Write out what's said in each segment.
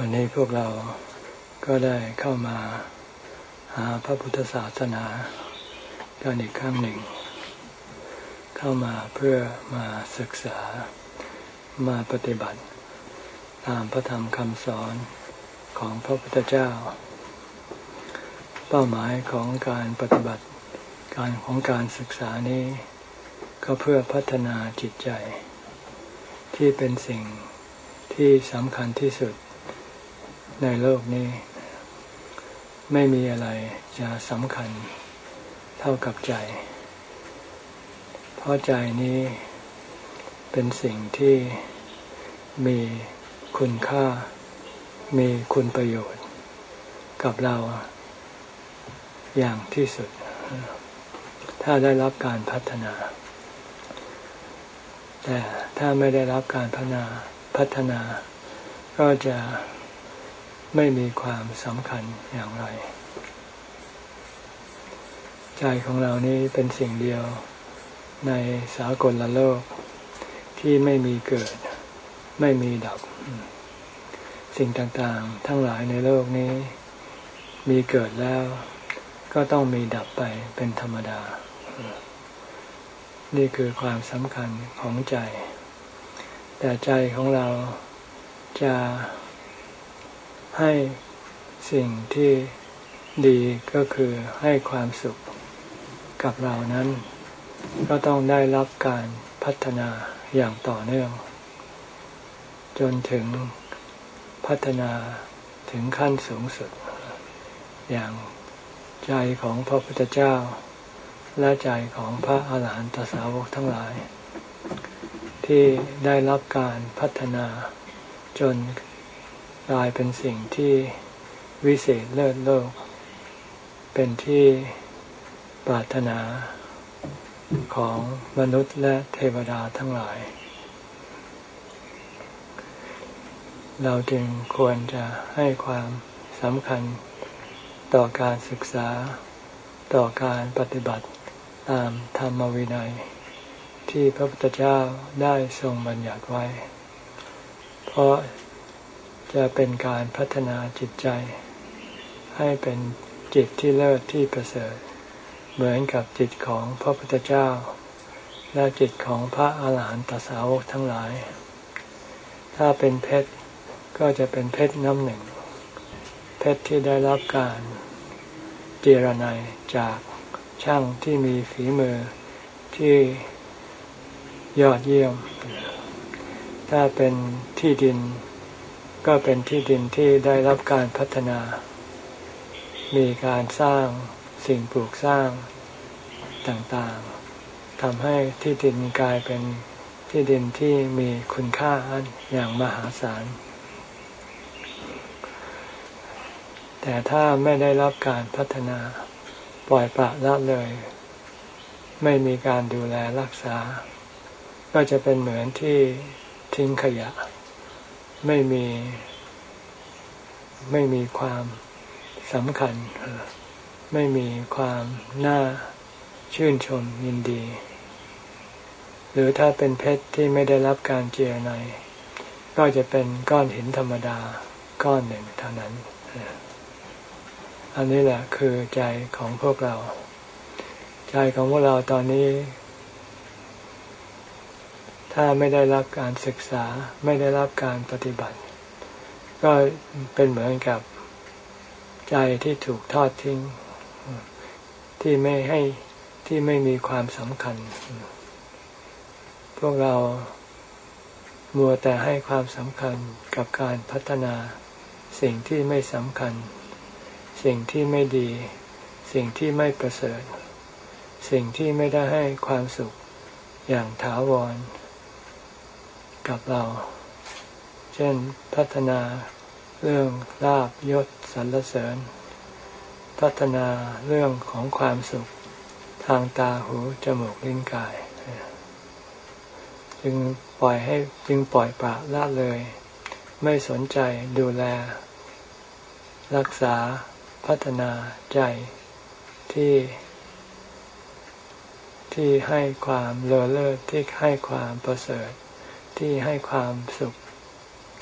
วันนี้พวกเราก็ได้เข้ามาหาพระพุทธศาสนากันอีกครั้งหนึ่ง เข้ามาเพื่อมาศึกษามาปฏิบัติ ตามพระธรรมคำสอนของพระพุทธเจ้า เป้าหมายของการปฏิบัติการของการศึกษานี้ ก็เพื่อพัฒนาจิตใจ ที่เป็นสิ่งที่สำคัญที่สุด ในโลกนี้ ไม่มีอะไรจะสำคัญเท่ากับใจ เพราะใจนี้เป็นสิ่งที่มีคุณค่า มีคุณประโยชน์ กับเราอย่างที่สุด ถ้าได้รับการพัฒนา แต่ถ้าไม่ได้รับการพัฒนาพัฒนา ก็จะ ไม่มีความสำคัญอย่างไร ใจของเรานี้เป็นสิ่งเดียวในสากลละโลก ที่ไม่มีเกิด ไม่มีดับ สิ่งต่างๆ ทั้งหลายในโลกนี้ มีเกิดแล้ว ก็ต้องมีดับไปเป็นธรรมดา นี่คือความสำคัญของใจ แต่ใจของเราจะ ให้สิ่งที่ดีก็คือให้ความสุขกับเรานั้น ก็ต้องได้รับการพัฒนาอย่างต่อเนื่อง จนถึงพัฒนาถึงขั้นสูงสุด อย่างใจของพระพุทธเจ้า และใจของพระอาหารหันตสาวกทั้งหลาย ที่ได้รับการพัฒนาจน กลายเป็นสิ่งที่วิเศษเลิศโลก เป็นที่ปรารถนาของมนุษย์และเทวดาทั้งหลาย เราจึงควรจะให้ความสำคัญต่อการศึกษาต่อการปฏิบัติตามธรรมวินัย ที่พระพุทธเจ้าได้ทรงบัญญัติไว้ เพราะ จะเป็นการพัฒนาจิตใจ ให้เป็นจิตที่เลิศที่ประเสริฐ เหมือนกับจิตของพระพุทธเจ้า และจิตของพระอาหารหันตสาวกทั้งหลาย ถ้าเป็นเพชรก็จะเป็นเพชรน้ำหนึ่ง เพชรที่ได้รับการเจรไนจากช่างที่มีฝีมือที่ยอดเยี่ยม ถ้าเป็นที่ดิน ก็เป็นที่ดินที่ได้รับการพัฒนา มีการสร้างสิ่งปลูกสร้างต่างๆทำให้ที่ดินกลายเป็นที่ดินที่มีคุณค่าอย่างมหาศาล แต่ถ้าไม่ได้รับการพัฒนาปล่อยปละละเลย ไม่มีการดูแลรักษา ก็จะเป็นเหมือนที่ทิ้งขยะ ไม่มีไม่มีความสำคัญ ไม่มีความน่าชื่นชมยินดี หรือถ้าเป็นเพชรที่ไม่ได้รับการเจียใน ก็จะเป็นก้อนหินธรรมดาก้อนหนึ่งเท่านั้น อันนี้แหละคือใจของพวกเรา ใจของพวกเราตอนนี้ ถ้าไม่ได้รับการศึกษาไม่ได้รับการปฏิบัติ ก็เป็นเหมือนกับใจที่ถูกทอดทิ้ง ที่ไม่ให้ที่ไม่มีความสำคัญ พวกเรามัวแต่ให้ความสำคัญกับการพัฒนาสิ่งที่ไม่สำคัญ สิ่งที่ไม่ดี สิ่งที่ไม่ประเสริฐ สิ่งที่ไม่ได้ให้ความสุขอย่างถาวร กับเรา เช่นพัฒนาเรื่องลาบยศสรรเสริญ พัฒนาเรื่องของความสุขทางตาหูจมูกลิ้นกาย จึงปล่อยให้จึงปล่อยปละละเลย ไม่สนใจดูแล รักษาพัฒนาใจที่ ที่ให้ความเลอเลิศที่ให้ความประเสริฐ ที่ให้ความสุข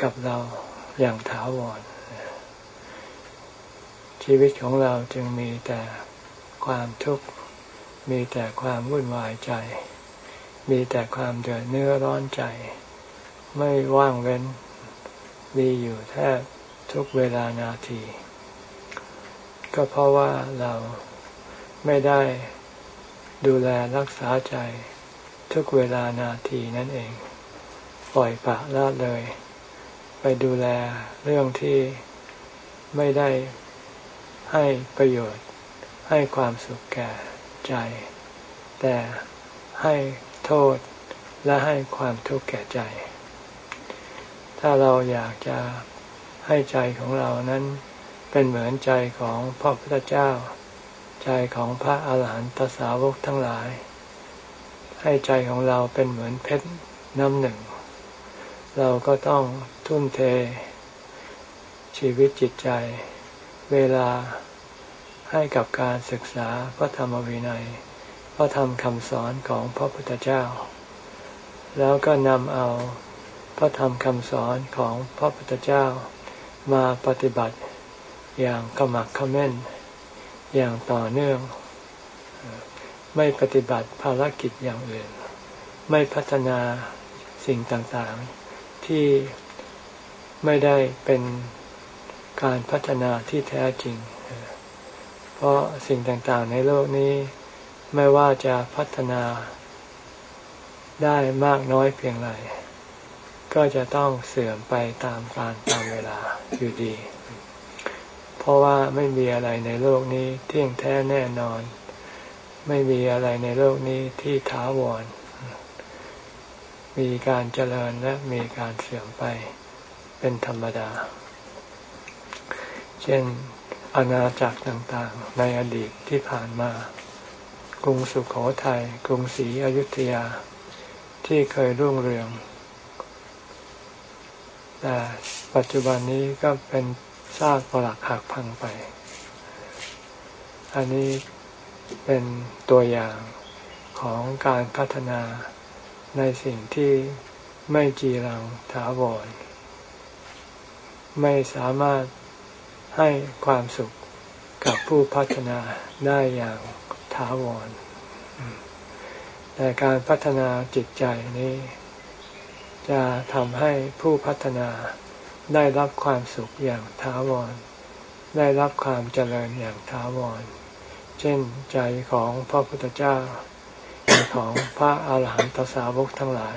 กับเราอย่างถาวร ชีวิตของเราจึงมีแต่ความทุกข์ มีแต่ความวุ่นวายใจ มีแต่ความเดือดเนื้อร้อนใจ ไม่ว่างเว้น มีอยู่แทบทุกเวลานาที ก็เพราะว่าเราไม่ได้ดูแลรักษาใจทุกเวลานาทีนั่นเอง ปล่อยปะละเลย ไปดูแลเรื่องที่ไม่ได้ให้ประโยชน์ ให้ความสุขแก่ใจ แต่ให้โทษและให้ความทุกข์แก่ใจ ถ้าเราอยากจะให้ใจของเรานั้นเป็นเหมือนใจของพระพุทธเจ้า ใจของพระอาหารหันตสาวกทั้งหลาย ให้ใจของเราเป็นเหมือนเพชรน้ำหนึ่ง เราก็ต้องทุ่มเท ชีวิตจิตใจ เวลาให้กับการศึกษาพระธรรมวินัย พระธรรมคำสอนของพระพุทธเจ้า แล้วก็นำเอาพระธรรมคำสอนของพระพุทธเจ้ามาปฏิบัติอย่างขมักขม้น อย่างต่อเนื่อง ไม่ปฏิบัติภารกิจอย่างอื่น ไม่พัฒนาสิ่งต่างๆ ที่ไม่ได้เป็นการพัฒนาที่แท้จริง เพราะสิ่งต่างๆในโลกนี้ไม่ว่าจะพัฒนาได้มากน้อยเพียงไร ก็จะต้องเสื่อมไปตามการตามเวลาอยู่ดี เพราะว่าไม่มีอะไรในโลกนี้เที่ยงแท้แน่นอน ไม่มีอะไรในโลกนี้ที่ถาวร มีการเจริญและมีการเสื่อมไปเป็นธรรมดา เช่นอาณาจักรต่างๆ ในอดีตที่ผ่านมา กรุงสุขโขทยัยกรุงศรีอยุธยา ที่เคยรุ่งเรือง แต่ปัจจุบันนี้ก็เป็นซากปรักหักพังไป อันนี้เป็นตัวอย่างของการพัฒนา ในสิ่งที่ไม่จีรังถาวร ไม่สามารถให้ความสุขกับผู้พัฒนาได้อย่างถาวร แต่การพัฒนาจิตใจนี้ จะทำให้ผู้พัฒนาได้รับความสุขอย่างถาวร ได้รับความเจริญอย่างถาวร เช่นใจของพระพุทธเจ้า ของพระอาหารหันตสาวกทั้งหลาย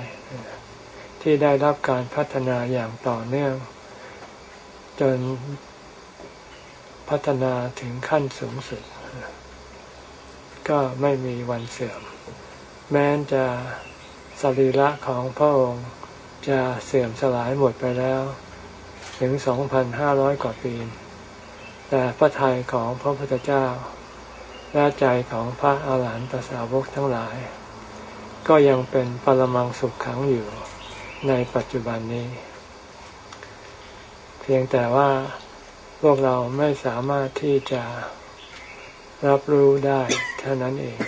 ที่ได้รับการพัฒนาอย่างต่อเนื่อง จนพัฒนาถึงขั้นสูงสุด ก็ไม่มีวันเสื่อม แม้จะสรีระของพระองค์จะเสื่อมสลายหมดไปแล้ว ถึง 2,500 กว่าปี แต่พระทัยของพระพุทธเจ้า และใจของพระอาหารหันตสาวกทั้งหลาย ก็ยังเป็นปรมังสุขขังอยู่ในปัจจุบันนี้ เพียงแต่ว่าพวกเราไม่สามารถที่จะรับรู้ได้เท่านั้นเอง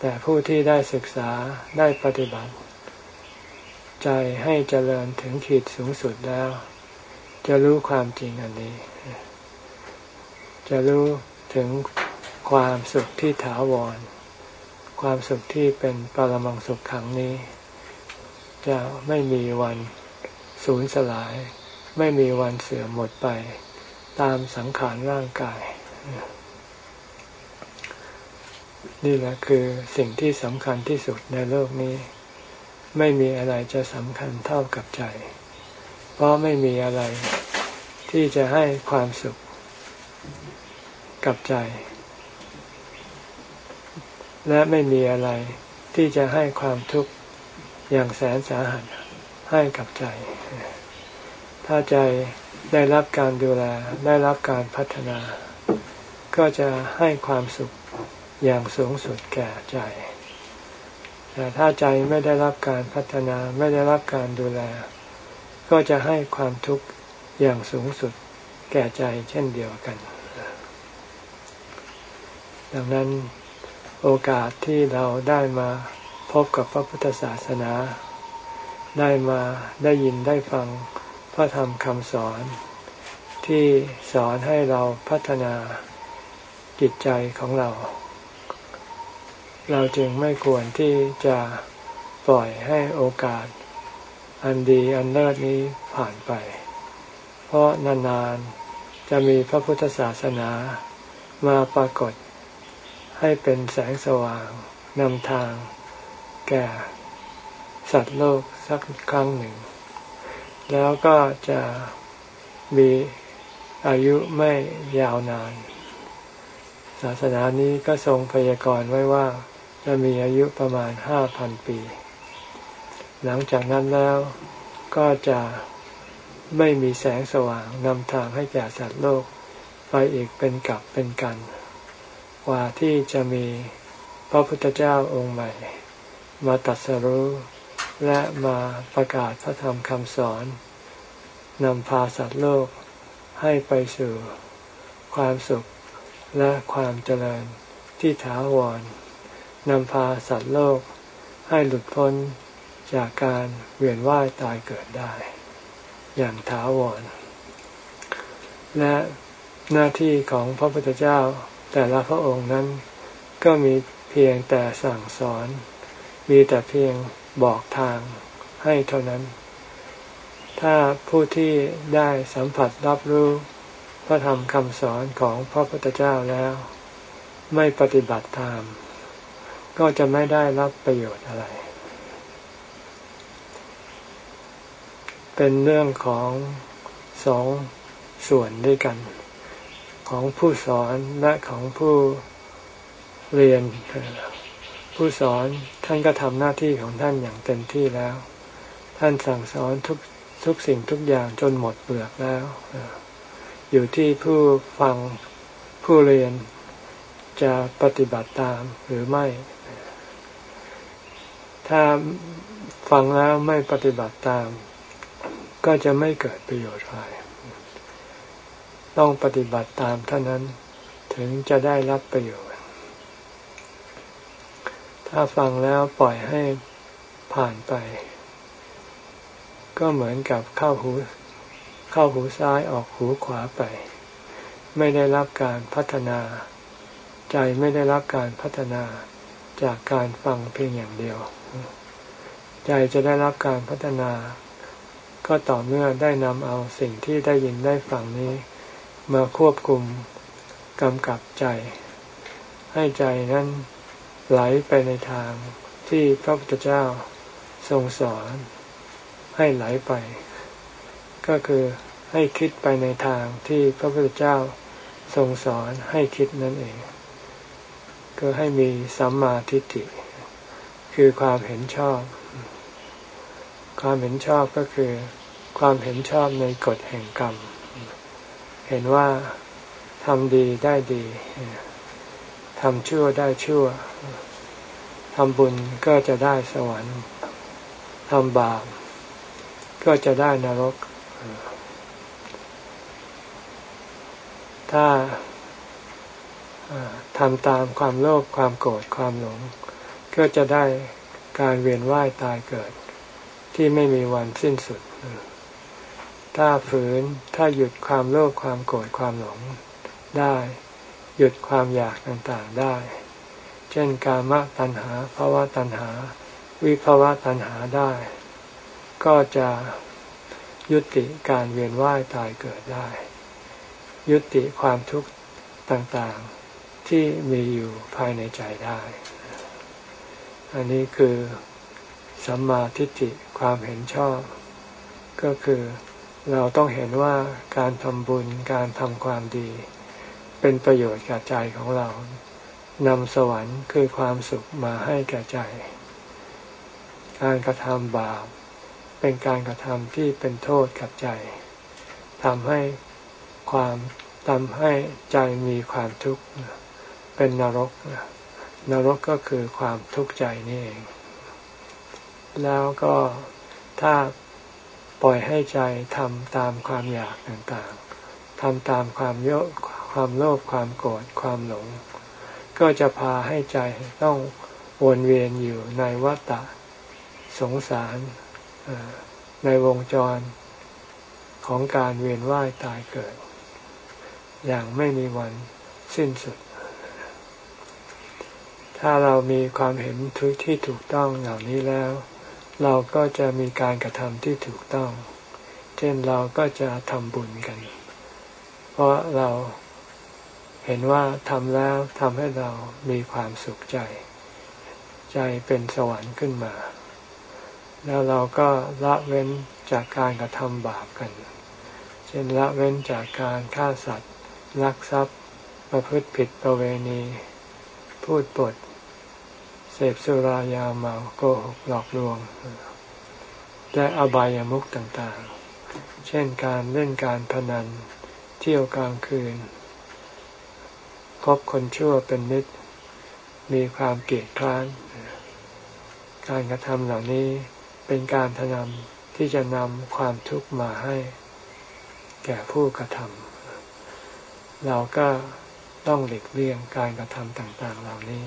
แต่ผู้ที่ได้ศึกษาได้ปฏิบัติ ใจให้เจริญถึงขีดสูงสุดแล้ว จะรู้ความจริงอันนี้ จะรู้ ถึงความสุขที่ถาวร ความสุขที่เป็นปรมังสุขขังนี้ จะไม่มีวันสูญสลาย ไม่มีวันเสื่อมหมดไป ตามสังขารร่างกาย นี่แหละคือสิ่งที่สำคัญที่สุดในโลกนี้ ไม่มีอะไรจะสำคัญเท่ากับใจ เพราะไม่มีอะไรที่จะให้ความสุข กับใจ และไม่มีอะไรที่จะให้ความทุกข์อย่างแสนสาหัสให้กับใจ ถ้าใจได้รับการดูแลได้รับการพัฒนา ก็จะให้ความสุขอย่างสูงสุดแก่ใจ แต่ถ้าใจไม่ได้รับการพัฒนาไม่ได้รับการดูแล ก็จะให้ความทุกข์อย่างสูงสุดแก่ใจเช่นเดียวกัน ดังนั้นโอกาสที่เราได้มาพบกับพระพุทธศาสนา ได้มาได้ยินได้ฟังพระธรรมคำสอน ที่สอนให้เราพัฒนาจิตใจของเรา เราจึงไม่ควรที่จะปล่อยให้โอกาส อันดีอันเลิศนี้ผ่านไป เพราะนานๆจะมีพระพุทธศาสนามาปรากฏ ให้เป็นแสงสว่างนำทาง แก่สัตว์โลกสักครั้งหนึ่ง แล้วก็จะมีอายุไม่ยาวนาน ศาสนานี้ก็ทรงพยากรณ์ไว้ว่าจะมีอายุประมาณห้าพันปี หลังจากนั้นแล้วก็จะไม่มีแสงสว่างนำทางให้แก่สัตว์โลก ไปอีกเป็นกลับเป็นกัน กว่าที่จะมีพระพุทธเจ้าองค์ใหม่ มาตัดสรู้และมาประกาศพระธรรมคำสอนนำพาสัตว์โลกให้ไปสู่ความสุขและความเจริญที่ถาวรนำพาสัตว์โลกให้หลุดพ้นจากการเวียนว่ายตายเกิดได้ อย่างถาวร และหน้าที่ของพระพุทธเจ้า แต่ละพระองค์นั้นก็มีเพียงแต่สั่งสอน มีแต่เพียงบอกทางให้เท่านั้น ถ้าผู้ที่ได้สัมผัสรับรู้พระธรรมคำสอนของพระพุทธเจ้าแล้ว ไม่ปฏิบัติตาม ก็จะไม่ได้รับประโยชน์อะไร เป็นเรื่องของสองส่วนด้วยกัน ของผู้สอนและของผู้เรียน ผู้สอนท่านก็ทำหน้าที่ของท่านอย่างเต็มที่แล้ว ท่านสั่งสอนทุกทุกสิ่งทุกอย่างจนหมดเปลือกแล้ว อยู่ที่ผู้ฟังผู้เรียนจะปฏิบัติตามหรือไม่ ถ้าฟังแล้วไม่ปฏิบัติตาม ก็จะไม่เกิดประโยชน์อะไร ต้องปฏิบัติตามเท่านั้นถึงจะได้รับประโยชน์ ถ้าฟังแล้วปล่อยให้ผ่านไป ก็เหมือนกับเข้าหู เข้าหูซ้ายออกหูขวาไป ไม่ได้รับการพัฒนา ใจไม่ได้รับการพัฒนาจากการฟังเพียงอย่างเดียว ใจจะได้รับการพัฒนา ก็ต่อเมื่อได้นำเอาสิ่งที่ได้ยินได้ฟังนี้ มาควบคุมกำกับใจ ให้ใจนั้นไหลไปในทางที่พระพุทธเจ้าทรงสอนให้ไหลไป ก็คือให้คิดไปในทางที่พระพุทธเจ้าทรงสอนให้คิดนั่นเอง ก็ให้มีสัมมาทิฏฐิคือความเห็นชอบ ความเห็นชอบก็คือ ความเห็นชอบในกฎแห่งกรรม ห็นว่าทำดีได้ดีทำชั่วได้ชั่วทำบุญก็จะได้สวรรค์ทำบาปก็จะได้นรก ถ้าทำตามความโลภความโกรธความหลง ก็จะได้การเวียนว่ายตายเกิด ที่ไม่มีวันสิ้นสุด ถ้าฝืนถ้าหยุดความโลภความโกรธความหลงได้ หยุดความอยากต่างๆได้ เช่นกามตัณหาภาวะตัณหา วิภาวะตัณหาได้ ก็จะยุติการเวียนว่ายตายเกิดได้ ยุติความทุกข์ต่างๆที่มีอยู่ภายในใจได้ อันนี้คือสัมมาทิฏฐิความเห็นชอบ ก็คือ เราต้องเห็นว่าการทำบุญการทำความดี เป็นประโยชน์กับใจของเรานำสวรรค์คือความสุขมาให้แก่ใจ การกระทำบาป เป็นการกระทำที่เป็นโทษกับใจทำให้ความทำให้ใจมีความทุกข์เป็นนรก นรกก็คือความทุกข์ใจนี่เอง แล้วก็ถ้า ปล่อยให้ใจทำตามความอยากต่างๆทำตามความโยความโลภความโกรธความหลง ก็จะพาให้ใจต้องวนเวียนอยู่ในวัฏฏะสงสารในวงจรของการเวียนว่ายตายเกิด อย่างไม่มีวันสิ้นสุด ถ้าเรามีความเห็นทุกที่ถูกต้องเหล่านี้แล้ว เราก็จะมีการกระทำที่ถูกต้อง เช่นเราก็จะทำบุญกัน เพราะเราเห็นว่าทำแล้วทำให้เรามีความสุขใจ ใจเป็นสวรรค์ขึ้นมา แล้วเราก็ละเว้นจากการกระทำบาปกัน เช่นละเว้นจากการฆ่าสัตว์ลักทรัพย์ประพฤติผิดประเวณี พูดปด เสพสุรายาเมาโกหกหลอกลวง และอบายามุขต่างๆ เช่นการเล่นการพนัน เที่ยวกลางคืน คบคนชั่วเป็นมิตรมีความเกลียดคร้าน การกระทำเหล่านี้เป็นการทำที่จะนำความทุกข์มาให้ แก่ผู้กระทำเราก็ต้องหลีกเลี่ยงการกระทำต่าง ๆ เหล่านี้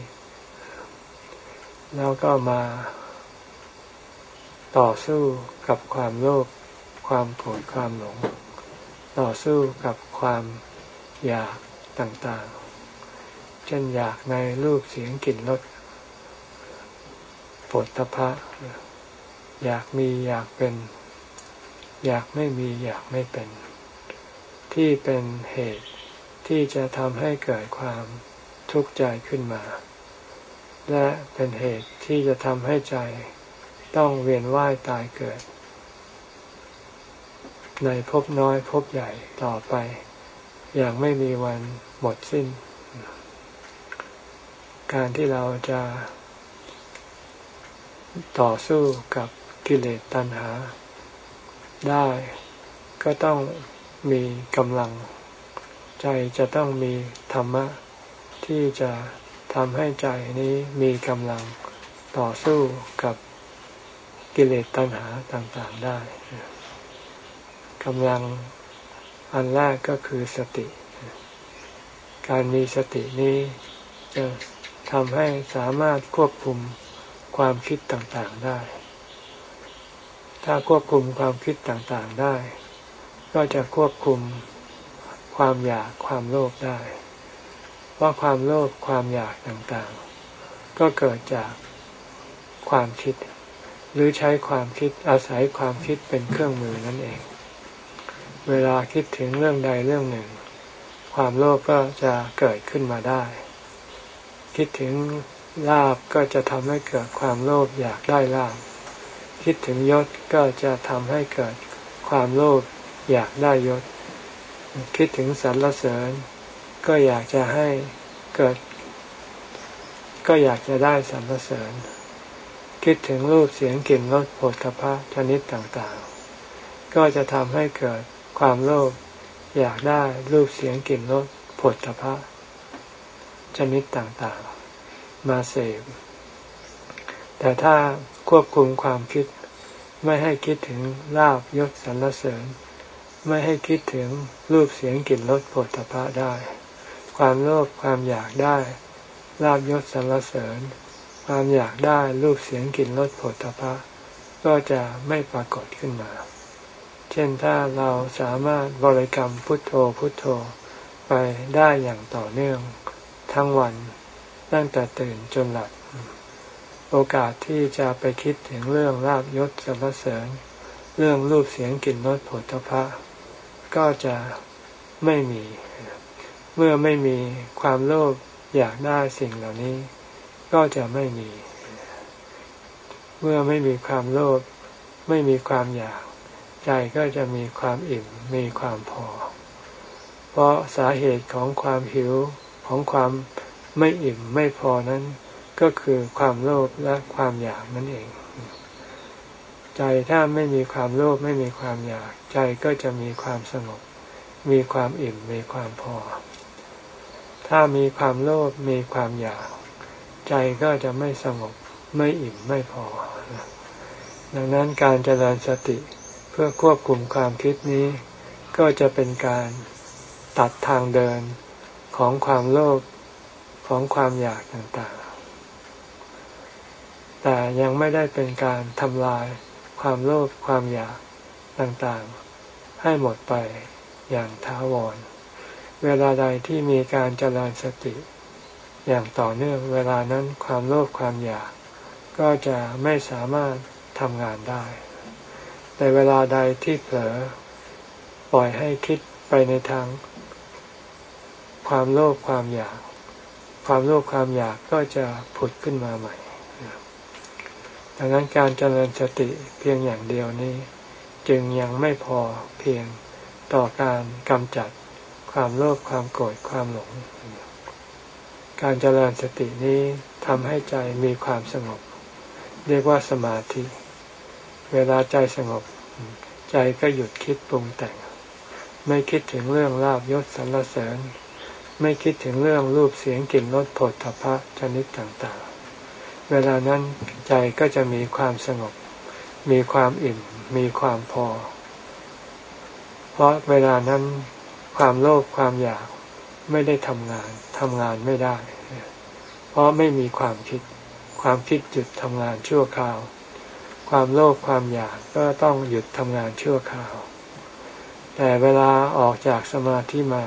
แล้วก็มาต่อสู้กับความโลภความโกรธความหลง ต่อสู้กับความอยากต่างๆ เช่นอยากในรูปเสียงกลิ่นรสผลตภะอยากมีอยากเป็น อยากไม่มีอยากไม่เป็น ที่เป็นเหตุที่จะทำให้เกิดความทุกข์ใจขึ้นมา และเป็นเหตุที่จะทำให้ใจต้องเวียนว่ายตายเกิด ในภพน้อยภพใหญ่ต่อไป อย่างไม่มีวันหมดสิ้น การที่เราจะต่อสู้กับกิเลสตัณหา ได้ก็ต้องมีกำลัง ใจจะต้องมีธรรมะที่จะ ทำให้ใจนี้มีกำลังต่อสู้กับกิเลสตัณหาต่างๆได้กำลังอันแรกก็คือสติ การมีสตินี้จะทำให้สามารถควบคุมความคิดต่างๆได้ ถ้าควบคุมความคิดต่างๆได้ ก็จะควบคุมความอยากความโลภได้ เพราความโลภความอยากต่างๆ ก็เกิดจากความคิด หรือใช้ความคิดอาศัยความคิดเป็นเครื่องมือนั่นเอง เวลาคิดถึงเรื่องใดเรื่องหนึ่ง ความโลภก็จะเกิดขึ้นมาได้ คิดถึงลาบก็จะทำให้เกิดความโลภอยากได้ลาบคิดถึงยศก็จะทำให้เกิดความโลภอยากได้ยศ คิดถึงสรรเสริญ ก็อยากจะให้เกิด ก็อยากจะได้สรรเสริญ คิดถึงรูปเสียงกลิ่นรสผลทพะชนิดต่างๆ ก็จะทำให้เกิดความโลภอยากได้รูปเสียงกลิ่นรสผลทพะชนิดต่างๆ มาเสพแต่ถ้าควบคุมความคิดไม่ให้คิดถึงลาบยศสรรเสริญ ไม่ให้คิดถึงรูปเสียงกลิ่นรสผลตภะได้ ความโลภความอยากได้ลาบยศสรรเสริญ ความอยากได้รูปเสียงกลิ่นรสผลตภะก็จะไม่ปรากฏขึ้นมา เช่นถ้าเราสามารถบริกรรมพุทโธพุทโธไปได้อย่างต่อเนื่องทั้งวันตั้งแต่ตื่นจนหลับ โอกาสที่จะไปคิดถึงเรื่องลาบยศสรรเสริญ เรื่องรูปเสียงกลิ่นรสผลทพะก็จะไม่มี เมื่อไม่มีความโลภอยากได้สิ่งเหล่านี้ ก็จะไม่มี เมื่อไม่มีความโลภไม่มีความอยาก ใจก็จะมีความอิ่มมีความพอ เพราะสาเหตุของความหิวของความไม่อิ่มไม่พอนั้น ก็คือความโลภและความอยากนั่นเอง ใจถ้าไม่มีความโลภไม่มีความอยาก ใจก็จะมีความสงบ มีความอิ่มมีความพอ ถ้ามีความโลภมีความอยาก ใจก็จะไม่สงบไม่อิ่มไม่พอ ดังนั้นการเจริญสติเพื่อควบคุมความคิดนี้ ก็จะเป็นการตัดทางเดินของความโลภของความอยากต่างๆ แต่ยังไม่ได้เป็นการทำลายความโลภความอยากต่างๆ ให้หมดไปอย่างท้าวร เวลาใดที่มีการเจริญสติ อย่างต่อเนื่องเวลานั้นความโลภความอยาก ก็จะไม่สามารถทำงานได้ แต่เวลาใดที่เผลอปล่อยให้คิดไปในทาง ความโลภความอยาก ความโลภความอยากก็จะผุดขึ้นมาใหม่ ดังนั้นการเจริญสติเพียงอย่างเดียวนี้ จึงยังไม่พอเพียงต่อการกำจัด ความโลภความโกรธความหลง การเจริญสตินี้ทำให้ใจมีความสงบ เรียกว่าสมาธิ เวลาใจสงบ ใจก็หยุดคิดปรุงแต่ง ไม่คิดถึงเรื่องลาบยศสรรเสริญ ไม่คิดถึงเรื่องรูปเสียงกลิ่นรสผลทพะชนิดต่างๆ เวลานั้นใจก็จะมีความสงบ มีความอิ่ม มีความพอ เพราะเวลานั้น ความโลภความอยากไม่ได้ทำงานทำงานไม่ได้ เพราะไม่มีความคิด ความคิดหยุดทำงานชั่วคราว ความโลภความอยากก็ต้องหยุดทำงานชั่วคราว แต่เวลาออกจากสมาธิมา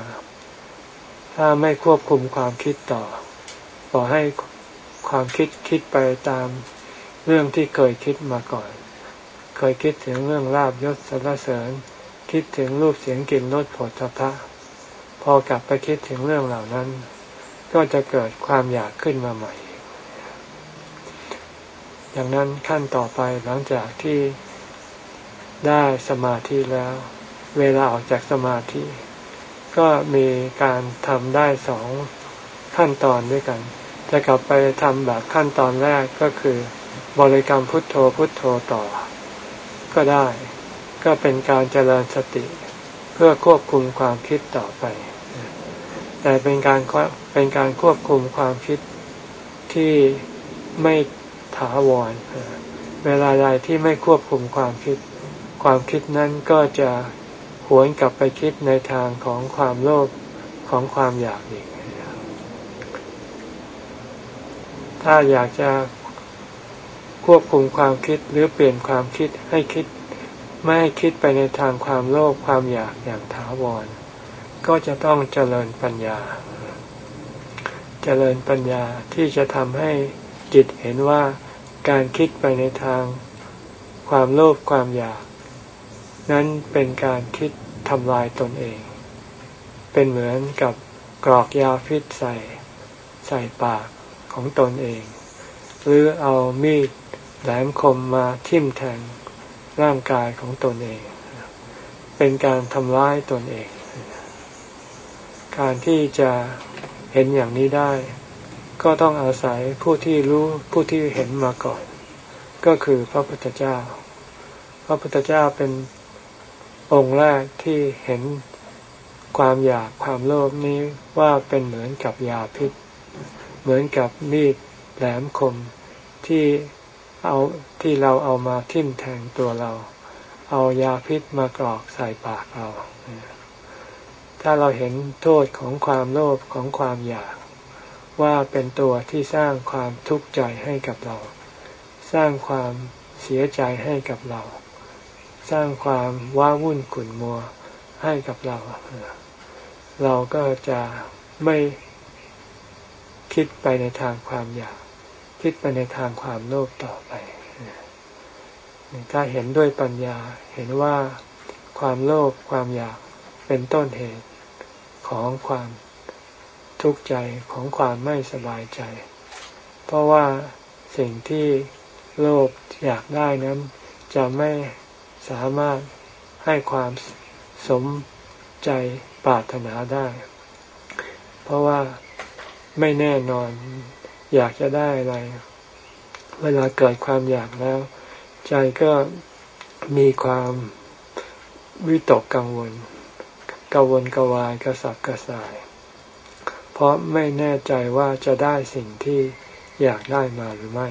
ถ้าไม่ควบคุมความคิดต่อปล่อให้ความคิดคิดไปตามเรื่องที่เคยคิดมาก่อน เคยคิดถึงเรื่องลาบยศสรรเสริญ คิดถึงรูปเสียงกลิ่นรสผลทพะพอกลับไปคิดถึงเรื่องเหล่านั้น ก็จะเกิดความอยากขึ้นมาใหม่อย่างนั้นขั้นต่อไปหลังจากที่ได้สมาธิแล้ว เวลาออกจากสมาธิ ก็มีการทำได้สองขั้นตอนด้วยกัน จะกลับไปทำแบบขั้นตอนแรกก็คือ บริกรรมพุทโธพุทโธต่อ ก็ได้ ก็เป็นการเจริญสติเพื่อควบคุมความคิดต่อไป แต่เป็นการเป็นการควบคุมความคิดที่ไม่ถาวร เวลาใดที่ไม่ควบคุมความคิด ความคิดนั้นก็จะหวนกลับไปคิดในทางของความโลภของความอยากอีก ถ้าอยากจะควบคุมความคิดหรือเปลี่ยนความคิดให้คิด ไม่ให้คิดไปในทางความโลภความอยากอย่างถาวร ก็จะต้องเจริญปัญญา เจริญปัญญาที่จะทำให้จิตเห็นว่าการคิดไปในทางความโลภความอยาก นั้นเป็นการคิดทำลายตนเอง เป็นเหมือนกับกรอกยาพิษใส่ใส่ปากของตนเอง หรือเอามีดแหลมคมมาทิ่มแทง ร่างกายของตนเอง เป็นการทำร้ายตนเอง การที่จะเห็นอย่างนี้ได้ ก็ต้องอาศัยผู้ที่รู้ผู้ที่เห็นมาก่อน ก็คือพระพุทธเจ้า พระพุทธเจ้าเป็นองค์แรกที่เห็นความอยากความโลภนี้ว่าเป็นเหมือนกับยาพิษ เหมือนกับมีดแหลมคมที่เอา ที่เราเอามาทิ่มแทงตัวเรา เอายาพิษมากรอกใส่ปากเรา ถ้าเราเห็นโทษของความโลภของความอยาก ว่าเป็นตัวที่สร้างความทุกข์ใจให้กับเรา สร้างความเสียใจให้กับเรา สร้างความว้าวุ่นขุ่นมัวให้กับเรา เราก็จะไม่คิดไปในทางความอยาก คิดไปในทางความโลภต่อไป ถ้าเห็นด้วยปัญญาเห็นว่าความโลภความอยากเป็นต้นเหตุของความทุกข์ใจของความไม่สบายใจ เพราะว่าสิ่งที่โลภอยากได้นั้น จะไม่สามารถให้ความสมใจปรารถนาได้ เพราะว่าไม่แน่นอนอยากจะได้อะไร เวลาเกิดความอยากแล้ว ใจก็มีความวิตกกังวล กังวลกวายกระสับกระส่าย เพราะไม่แน่ใจว่าจะได้สิ่งที่อยากได้มาหรือไม่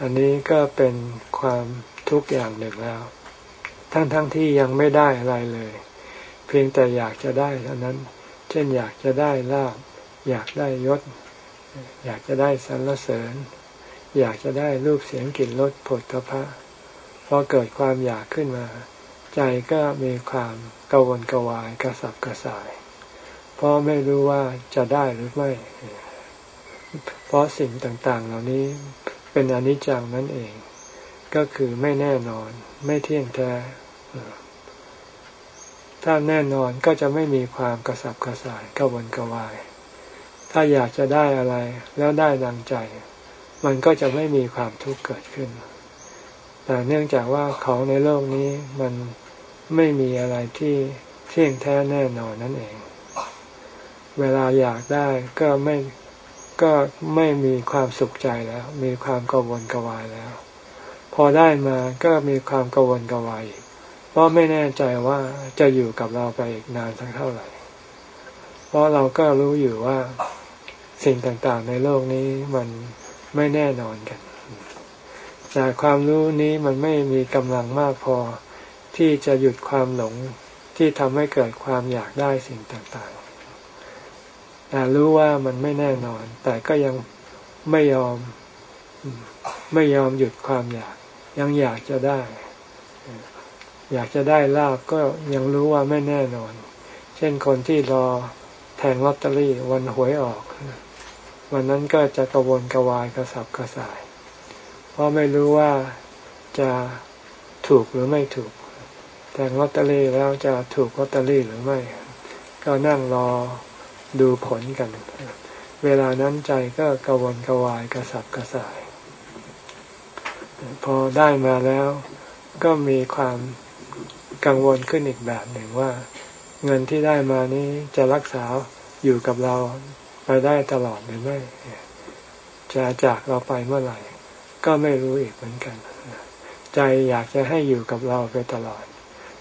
อันนี้ก็เป็นความทุกข์อย่างหนึ่งแล้ว ทั้งๆทที่ยังไม่ได้อะไรเลย เพียงแต่อยากจะได้เท่านั้น เช่นอยากจะได้ลาบ อยากได้ยศ อยากจะได้สรรเสริญ อยากจะได้รูปเสียงกลิ่นรสผลตภะพอเกิดความอยากขึ้นมาใจใจก็มีความกังวลกวายกระสับกระส่าย เพราะไม่รู้ว่าจะได้หรือไม่ เพราะสิ่งต่างๆ เหล่านี้เป็นอนิจจังนั่นเอง ก็คือไม่แน่นอน ไม่เที่ยงแท้ถ้าแน่นอนก็จะไม่มีความกระสับกระส่ายกระวนกระวาย ถ้าอยากจะได้อะไรแล้วได้ดังใจ มันก็จะไม่มีความทุกข์เกิดขึ้น แต่เนื่องจากว่าของในโลกนี้มันไม่มีอะไรที่เที่ยงแท้แน่นอนนั่นเอง เวลาอยากได้ก็ไม่ก็ไม่มีความสุขใจแล้ว มีความกังวลกวายแล้ว พอได้มาก็มีความกังวลกวายเพราะไม่แน่ใจว่าจะอยู่กับเราไปอีกนานสักเท่าไหร่ เพราะเราก็รู้อยู่ว่าสิ่งต่างๆในโลกนี้มัน ไม่แน่นอนกัน แต่ความรู้นี้มันไม่มีกำลังมากพอที่จะหยุดความหลงที่ทำให้เกิดความอยากได้สิ่งต่างๆ แต่รู้ว่ามันไม่แน่นอน แต่ก็ยังไม่ยอมไม่ยอมหยุดความอยาก ยังอยากจะได้ อยากจะได้ลาบก็ยังรู้ว่าไม่แน่นอน เช่นคนที่รอแทงลอตเตอรี่วันหวยออก วันนั้นก็จะกระวนกระวายกระสับกระส่าย เพราะไม่รู้ว่าจะถูกหรือไม่ถูกแทงลอตเตอรี่แล้วจะถูกลอตเตอรี่หรือไม่ ก็นั่งรอดูผลกัน เวลานั้นใจก็กระวนกระวายกระสับกระส่าย พอได้มาแล้วก็มีความกังวลขึ้นอีกแบบหนึ่งว่า เงินที่ได้มานี้จะรักษาอยู่กับเรา ไปได้ตลอดหรือไม่จะจากเราไปเมื่อไหร่ ก็ไม่รู้อีกเหมือนกัน ใจอยากจะให้อยู่กับเราไปตลอด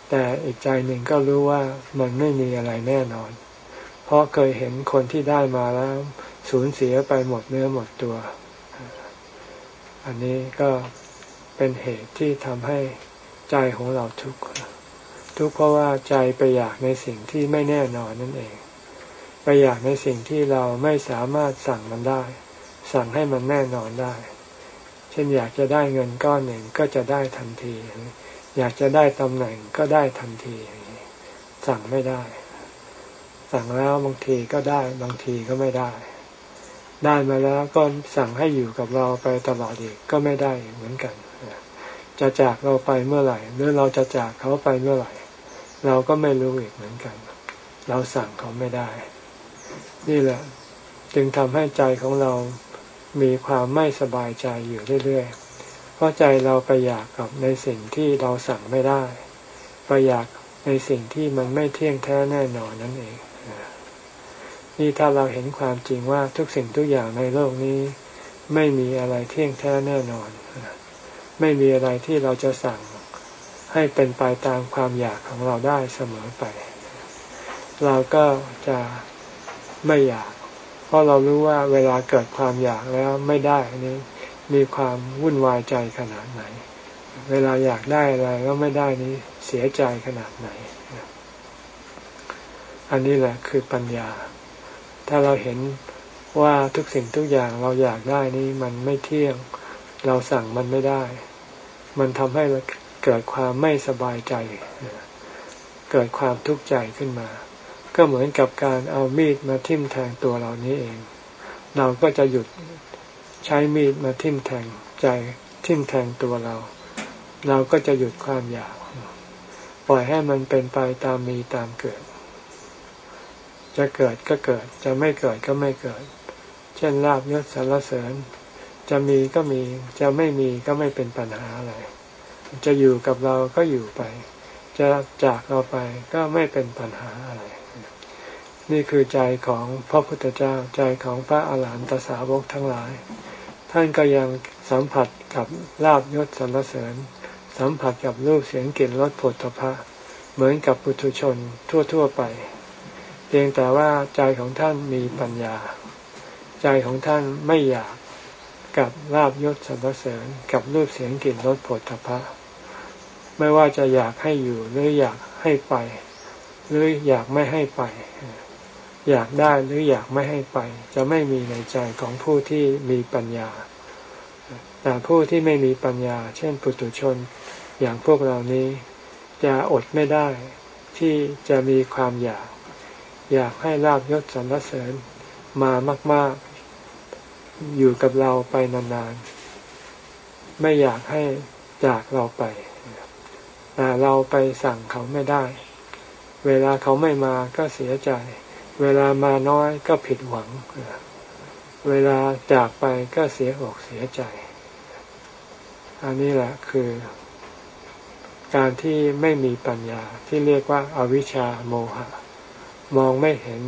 แต่อีกใจหนึ่งก็รู้ว่ามันไม่มีอะไรแน่นอน เพราะเคยเห็นคนที่ได้มาแล้วสูญเสียไปหมดเนื้อหมดตัว อันนี้ก็เป็นเหตุที่ทำให้ใจของเราทุกข์ทุกข์เพราะว่าใจไปอยากในสิ่งที่ไม่แน่นอนนั่นเอง ไปอยากในสิ่งที่เราไม่สามารถสั่งมันได้ สั่งให้มันแน่นอนได้ เช่นอยากจะได้เงินก้อนหนึ่งก็จะได้ทันที อยากจะได้ตำแหน่งก็ได้ทันที สั่งไม่ได้ สั่งแล้วบางทีก็ได้บางทีก็ไม่ได้ ได้มาแล้วก็สั่งให้อยู่กับเราไปตลอดอีกก็ไม่ได้เหมือนกัน จะจากเราไปเมื่อไหร่หรือเราจะจากเขาไปเมื่อไหร่ เราก็ไม่รู้อีกเหมือนกัน เราสั่งเขาไม่ได้ นี่แหละ จึงทำให้ใจของเรามีความไม่สบายใจอยู่เรื่อยๆ เพราะใจเราไปอยากกับในสิ่งที่เราสั่งไม่ได้ ไปอยากในสิ่งที่มันไม่เที่ยงแท้แน่นอนนั่นเอง นี่ถ้าเราเห็นความจริงว่าทุกสิ่งทุกอย่างในโลกนี้ ไม่มีอะไรเที่ยงแท้แน่นอน ไม่มีอะไรที่เราจะสั่งให้เป็นไปตามความอยากของเราได้เสมอไป เราก็จะ ไม่อยาก เพราะเรารู้ว่าเวลาเกิดความอยากแล้วไม่ได้นี้มีความวุ่นวายใจขนาดไหน เวลาอยากได้อะไรแล้วไม่ได้นี้เสียใจขนาดไหน อันนี้แหละคือปัญญา ถ้าเราเห็นว่าทุกสิ่งทุกอย่างเราอยากได้นี้มันไม่เที่ยง เราสั่งมันไม่ได้ มันทำให้เกิดความไม่สบายใจ เกิดความทุกข์ใจขึ้นมา ก็เหมือนกับการเอามีดมาทิ่มแทงตัวเรานี้เอง เราก็จะหยุดใช้มีดมาทิ่มแทงใจทิ่มแทงตัวเรา เราก็จะหยุดความอยาก ปล่อยให้มันเป็นไปตามมีตามเกิด จะเกิดก็เกิด จะไม่เกิดก็ไม่เกิด เช่นลาบยศสารเสริญ จะมีก็มี จะไม่มีก็ไม่เป็นปัญหาอะไร จะอยู่กับเราก็อยู่ไป จะจากเราไปก็ไม่เป็นปัญหาอะไร นี่คือใจของพระพุทธเจ้าใจของพระอาหารหันตสาวกทั้งหลาย ท่านก็ยังสัมผัสกับลาบยศสรรเสริญ สัมผัสกับรูปเสียงกลิ่นรสผลตภะเหมือนกับปุถุชนทั่ว ๆไป เพียงแต่ว่าใจของท่านมีปัญญา ใจของท่านไม่อยากกับลาบยศสรรเสริญ กับรูปเสียงกลิ่นรสผลตภะไม่ว่าจะอยากให้อยู่หรืออยากให้ไป หรืออยากไม่ให้ไป อยากได้หรืออยากไม่ให้ไป จะไม่มีในใจของผู้ที่มีปัญญา แต่ผู้ที่ไม่มีปัญญา เช่นปุถุชน อย่างพวกเรานี้ จะอดไม่ได้ที่จะมีความอยาก อยากให้ลาบยศสรรเสริญมามาก ๆ อยู่กับเราไปนานๆ ไม่อยากให้จากเราไป แต่เราไปสั่งเขาไม่ได้ เวลาเขาไม่มาก็เสียใจ เวลามาน้อยก็ผิดหวัง เวลาจากไปก็เสียอกเสียใจ อันนี้แหละคือ การที่ไม่มีปัญญาที่เรียกว่าอาวิชชาโมหะ มองไม่เห็น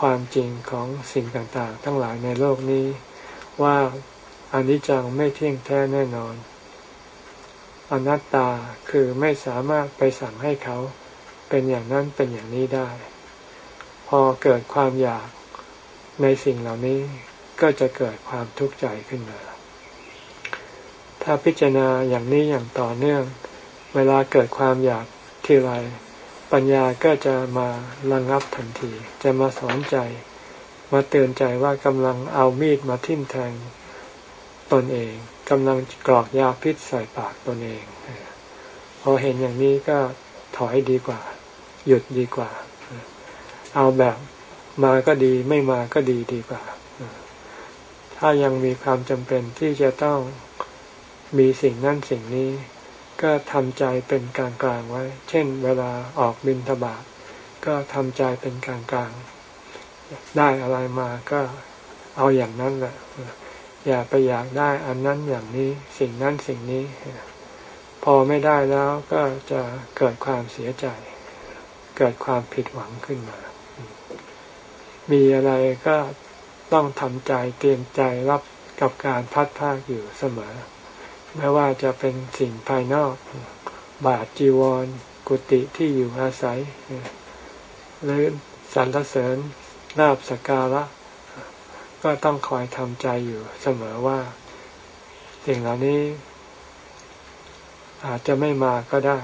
ความจริงของสิ่งต่างๆ ทั้งหลายในโลกนี้ ว่าอนิจจังไม่เที่ยงแท้แน่นอน อนัตตาคือไม่สามารถไปสั่งให้เขาเป็นอย่างนั้นเป็นอย่างนี้ได้ พอเกิดความอยากในสิ่งเหล่านี้ก็จะเกิดความทุกข์ใจขึ้นมา ถ้าพิจารณาอย่างนี้อย่างต่อเนื่อง เวลาเกิดความอยากทีไรปัญญาก็จะมาระงับทันที จะมาสอนใจ มาเตือนใจว่ากำลังเอามีดมาทิ่มแทงตนเองกำลังกรอกยาพิษใส่ปากตนเอง พอเห็นอย่างนี้ก็ถอยดีกว่า หยุดดีกว่า เอาแบบมาก็ดีไม่มาก็ดีดีกว่า ถ้ายังมีความจำเป็นที่จะต้องมีสิ่งนั้นสิ่งนี้ ก็ทำใจเป็นกลางกลางไว้ เช่น เวลาออกบินทบาทก็ทำใจเป็นกลางกลางได้อะไรมาก็เอาอย่างนั้นแหละอย่าไปอยากได้อันนั้นอย่างนี้สิ่งนั้นสิ่งนี้ พอไม่ได้แล้วก็จะเกิดความเสียใจ เกิดความผิดหวังขึ้นมา มีอะไรก็ต้องทำใจเตรียมใจรับกับการพัดพากอยู่เสมอ ไม่ว่าจะเป็นสิ่งภายนอก บาทจีวร กุฏิที่อยู่อาศัย หรือสรรเสริญลาบสการะ ก็ต้องคอยทำใจอยู่เสมอว่า สิ่งเหล่านี้ อาจจะไม่มาก็ได้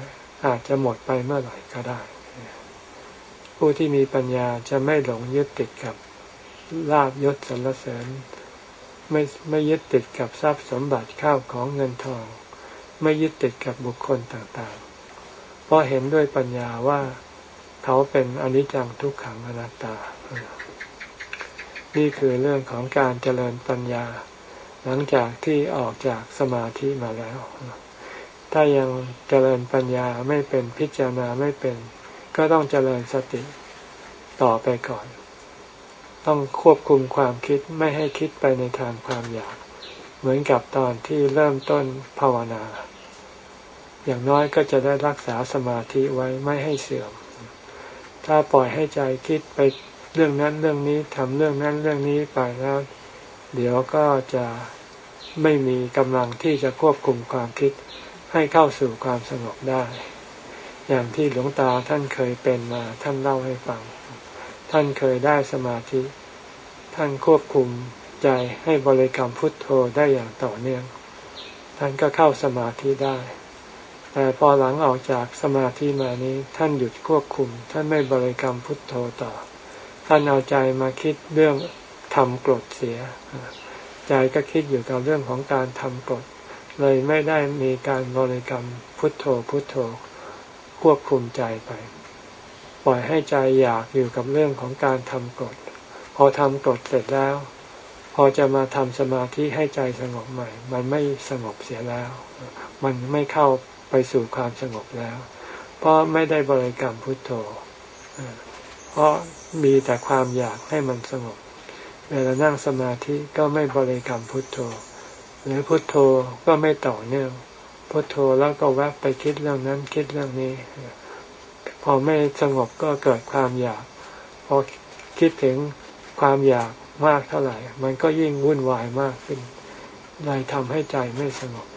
อาจจะหมดไปเมื่อไหร่ก็ได้ ผู้ที่มีปัญญาจะไม่หลงยึดติดกับลาบยศสรรเสริญ ไม่ไม่ยึดติดกับทรัพย์สมบัติข้าวของเงินทอง ไม่ยึดติดกับบุคคลต่างๆ เพราะเห็นด้วยปัญญาว่าเขาเป็นอนิจจังทุกขังอนัตตา นี่คือเรื่องของการเจริญปัญญา หลังจากที่ออกจากสมาธิมาแล้ว ถ้ายังเจริญปัญญาไม่เป็นพิจารณาไม่เป็น ก็ต้องเจริญสติต่อไปก่อน ต้องควบคุมความคิดไม่ให้คิดไปในทางความอยาก เหมือนกับตอนที่เริ่มต้นภาวนา อย่างน้อยก็จะได้รักษาสมาธิไว้ไม่ให้เสื่อม ถ้าปล่อยให้ใจคิดไปเรื่องนั้นเรื่องนี้ทำเรื่องนั้นเรื่องนี้ไปแล้ว เดี๋ยวก็จะไม่มีกำลังที่จะควบคุมความคิดให้เข้าสู่ความสงบได้ อย่างที่หลวงตาท่านเคยเป็นมา ท่านเล่าให้ฟัง ท่านเคยได้สมาธิ ท่านควบคุมใจให้บริกรรมพุทโธได้อย่างต่อเนื่อง ท่านก็เข้าสมาธิได้ แต่พอหลังออกจากสมาธิมานี้ ท่านหยุดควบคุม ท่านไม่บริกรรมพุทโธต่อ ท่านเอาใจมาคิดเรื่องทำกรดเสีย ใจก็คิดอยู่กับเรื่องของการทำกรดเลยไม่ได้มีการบริกรรมพุทโธพุทโธ ควบคุมใจไป ปล่อยให้ใจอยากอยู่กับเรื่องของการทำกฎพอทำกฎเสร็จแล้ว พอจะมาทำสมาธิให้ใจสงบใหม่ มันไม่สงบเสียแล้ว มันไม่เข้าไปสู่ความสงบแล้ว เพราะไม่ได้บริกรรมพุทโธเพราะมีแต่ความอยากให้มันสงบ เวลานั่งสมาธิก็ไม่บริกรรมพุทโธ หรือพุทโธก็ไม่ต่อเนื่อง พุทโธแล้วก็แวบไปคิดเรื่องนั้นคิดเรื่องนี้ พอไม่สงบก็เกิดความอยาก พอคิดถึงความอยากมากเท่าไหร่ มันก็ยิ่งวุ่นวายมากขึ้นเลยทำให้ใจไม่สงบ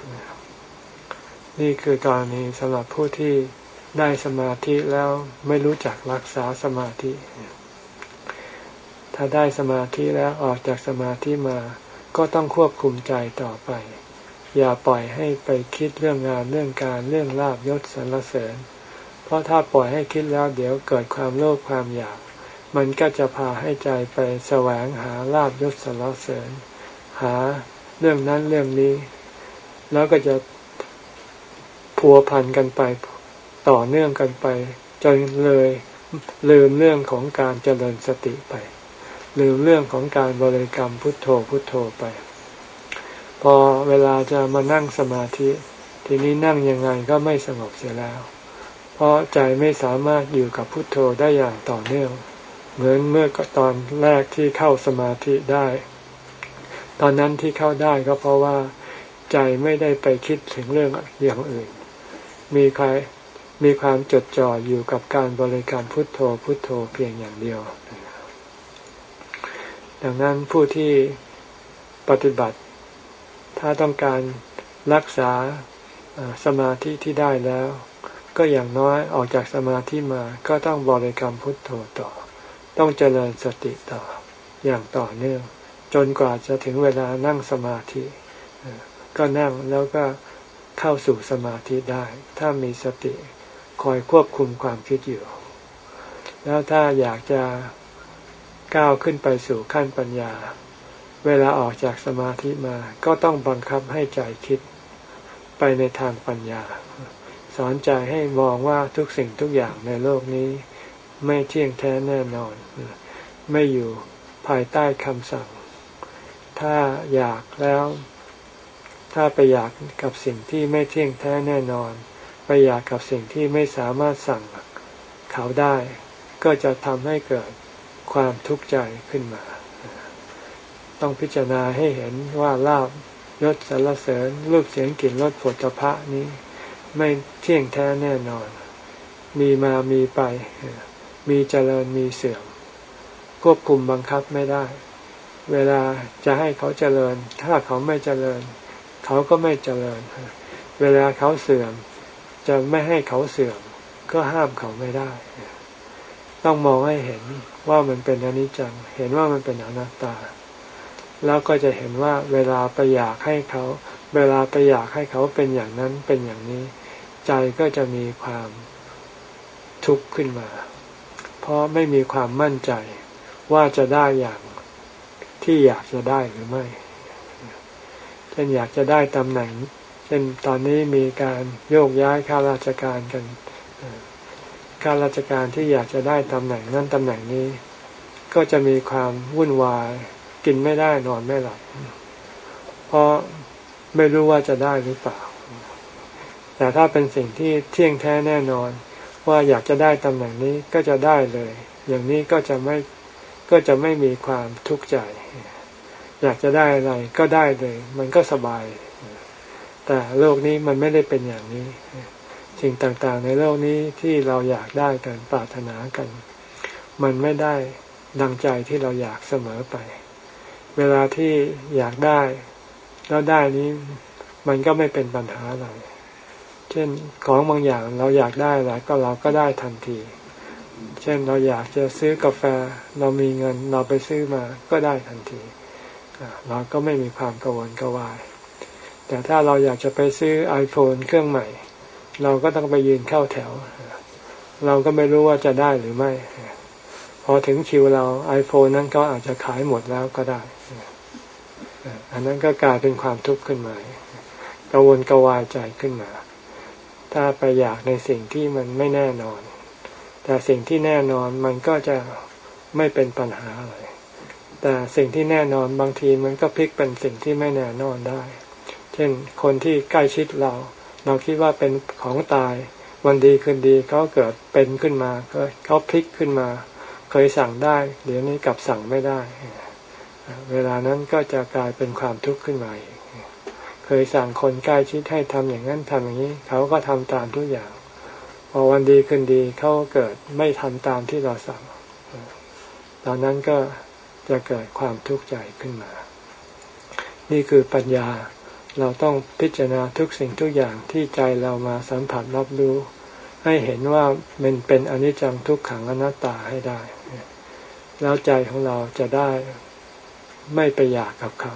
นี่คือกรณีสำหรับผู้ที่ได้สมาธิแล้วไม่รู้จักรักษาสมาธิ ถ้าได้สมาธิแล้วออกจากสมาธิมา ก็ต้องควบคุมใจต่อไป อย่าปล่อยให้ไปคิดเรื่องงานเรื่องการเรื่องลาบยศสรรเสริญ เพราะถ้าปล่อยให้คิดแล้วเดี๋ยวเกิดความโลภความอยาก มันก็จะพาให้ใจไปแสวงหาลาบยศสารเสริญ หาเรื่องนั้นเรื่องนี้ แล้วก็จะพัวพันกันไปต่อเนื่องกันไป จนเลยลืมเรื่องของการเจริญสติไป ลืมเรื่องของการบริกรรมพุทโธพุทโธไป พอเวลาจะมานั่งสมาธิ ทีนี้นั่งยังไงก็ไม่สงบเสียแล้ว เพราะใจไม่สามารถอยู่กับพุทโธได้อย่างต่อเนื่อง เหมือนเมื่อตอนแรกที่เข้าสมาธิได้ ตอนนั้นที่เข้าได้ก็เพราะว่า ใจไม่ได้ไปคิดถึงเรื่องอย่างอื่น มีใครมีความจดจ่ออยู่กับการบริการพุทโธพุทโธเพียงอย่างเดียว ดังนั้นผู้ที่ปฏิบัติ ถ้าต้องการรักษาสมาธิที่ได้แล้ว ก็อย่างน้อยออกจากสมาธิมาก็ต้องบริกรรมพุทโธต่อ ต้องเจริญสติต่ออย่างต่อเนื่อง จนกว่าจะถึงเวลานั่งสมาธิ ก็นั่งแล้วก็เข้าสู่สมาธิได้ ถ้ามีสติคอยควบคุมความคิดอยู่ แล้วถ้าอยากจะก้าวขึ้นไปสู่ขั้นปัญญา เวลาออกจากสมาธิมาก็ต้องบังคับให้ใจคิดไปในทางปัญญา สอนใจให้มองว่าทุกสิ่งทุกอย่างในโลกนี้ ไม่เที่ยงแท้แน่นอน ไม่อยู่ภายใต้คำสั่ง ถ้าอยากแล้ว ถ้าไปอยากกับสิ่งที่ไม่เที่ยงแท้แน่นอน ไปอยากกับสิ่งที่ไม่สามารถสั่งเขาได้ ก็จะทำให้เกิดความทุกข์ใจขึ้นมา ต้องพิจารณาให้เห็นว่าลาบยศสรรเสริญรูปเสียงกลิ่นรสผลพระนี้ ไม่เที่ยงแท้แน่นอน มีมามีไป มีเจริญมีเสื่อม ควบคุมบังคับไม่ได้ เวลาจะให้เขาเจริญ ถ้าเขาไม่เจริญ เขาก็ไม่เจริญ เวลาเขาเสื่อม จะไม่ให้เขาเสื่อม ก็ห้ามเขาไม่ได้ ต้องมองให้เห็นว่ามันเป็นอนิจจัง เห็นว่ามันเป็นอนัตตา แล้วก็จะเห็นว่าเวลาไปอยากให้เขา เวลาไปอยากให้เขาเป็นอย่างนั้นเป็นอย่างนี้ ใจก็จะมีความทุกข์ขึ้นมา เพราะไม่มีความมั่นใจว่าจะได้อย่างที่อยากจะได้หรือไม่เช่นอยากจะได้ตำแหน่ง เช่นตอนนี้มีการโยกย้ายข้าราชการกันข้าราชการที่อยากจะได้ตำแหน่งนั้นตำแหน่งนี้ ก็จะมีความวุ่นวาย กินไม่ได้นอนไม่หลับเพราะไม่รู้ว่าจะได้หรือเปล่า แต่ถ้าเป็นสิ่งที่เที่ยงแท้แน่นอน ว่าอยากจะได้ตำแหน่งนี้ก็จะได้เลย อย่างนี้ก็จะไม่ก็จะไม่มีความทุกข์ใจ อยากจะได้อะไรก็ได้เลย มันก็สบาย แต่โลกนี้มันไม่ได้เป็นอย่างนี้ สิ่งต่างๆ ในโลกนี้ที่เราอยากได้กันปรารถนากัน มันไม่ได้ดังใจที่เราอยากเสมอไป เวลาที่อยากได้ แล้วได้นี้ มันก็ไม่เป็นปัญหาอะไร เช่นของบางอย่างเราอยากได้อะไรก็เราก็ได้ทันที เช่นเราอยากจะซื้อกาแฟ เรามีเงินเราไปซื้อมาก็ได้ทันที เราก็ไม่มีความกังวลกังวาย แต่ถ้าเราอยากจะไปซื้อ iPhone เครื่องใหม่ เราก็ต้องไปยืนเข้าแถว เราก็ไม่รู้ว่าจะได้หรือไม่พอถึงคิวเรา iPhone นั้นก็อาจจะขายหมดแล้วก็ได้ อันนั้นก็กลายเป็นความทุกข์ขึ้นมากังวลกวายใจขึ้นมา ถ้าไปอยากในสิ่งที่มันไม่แน่นอน แต่สิ่งที่แน่นอนมันก็จะไม่เป็นปัญหาอะไร แต่สิ่งที่แน่นอนบางทีมันก็พลิกเป็นสิ่งที่ไม่แน่นอนได้ เช่นคนที่ใกล้ชิดเรา เราคิดว่าเป็นของตาย วันดีคืนดีเขาเกิดเป็นขึ้นมาเขาพลิกขึ้นมา เคยสั่งได้ เดี๋ยวนี้กลับสั่งไม่ได้ เวลานั้นก็จะกลายเป็นความทุกข์ขึ้นมาอีกเคยสั่งคนใกล้ชิดให้ทำอย่างนั้นทำอย่างนี้ เขาก็ทำตามทุกอย่าง พอวันดีคืนดีเขาเกิดไม่ทำตามที่เราสั่ง ตอนนั้นก็จะเกิดความทุกข์ใจขึ้นมา นี่คือปัญญาเราต้องพิจารณาทุกสิ่งทุกอย่างที่ใจเรามาสัมผัสรับรู้ ให้เห็นว่ามันเป็นอนิจจังทุกขังอนัตตาให้ได้ แล้วใจของเราจะได้ ไม่ไปอยากกับเขา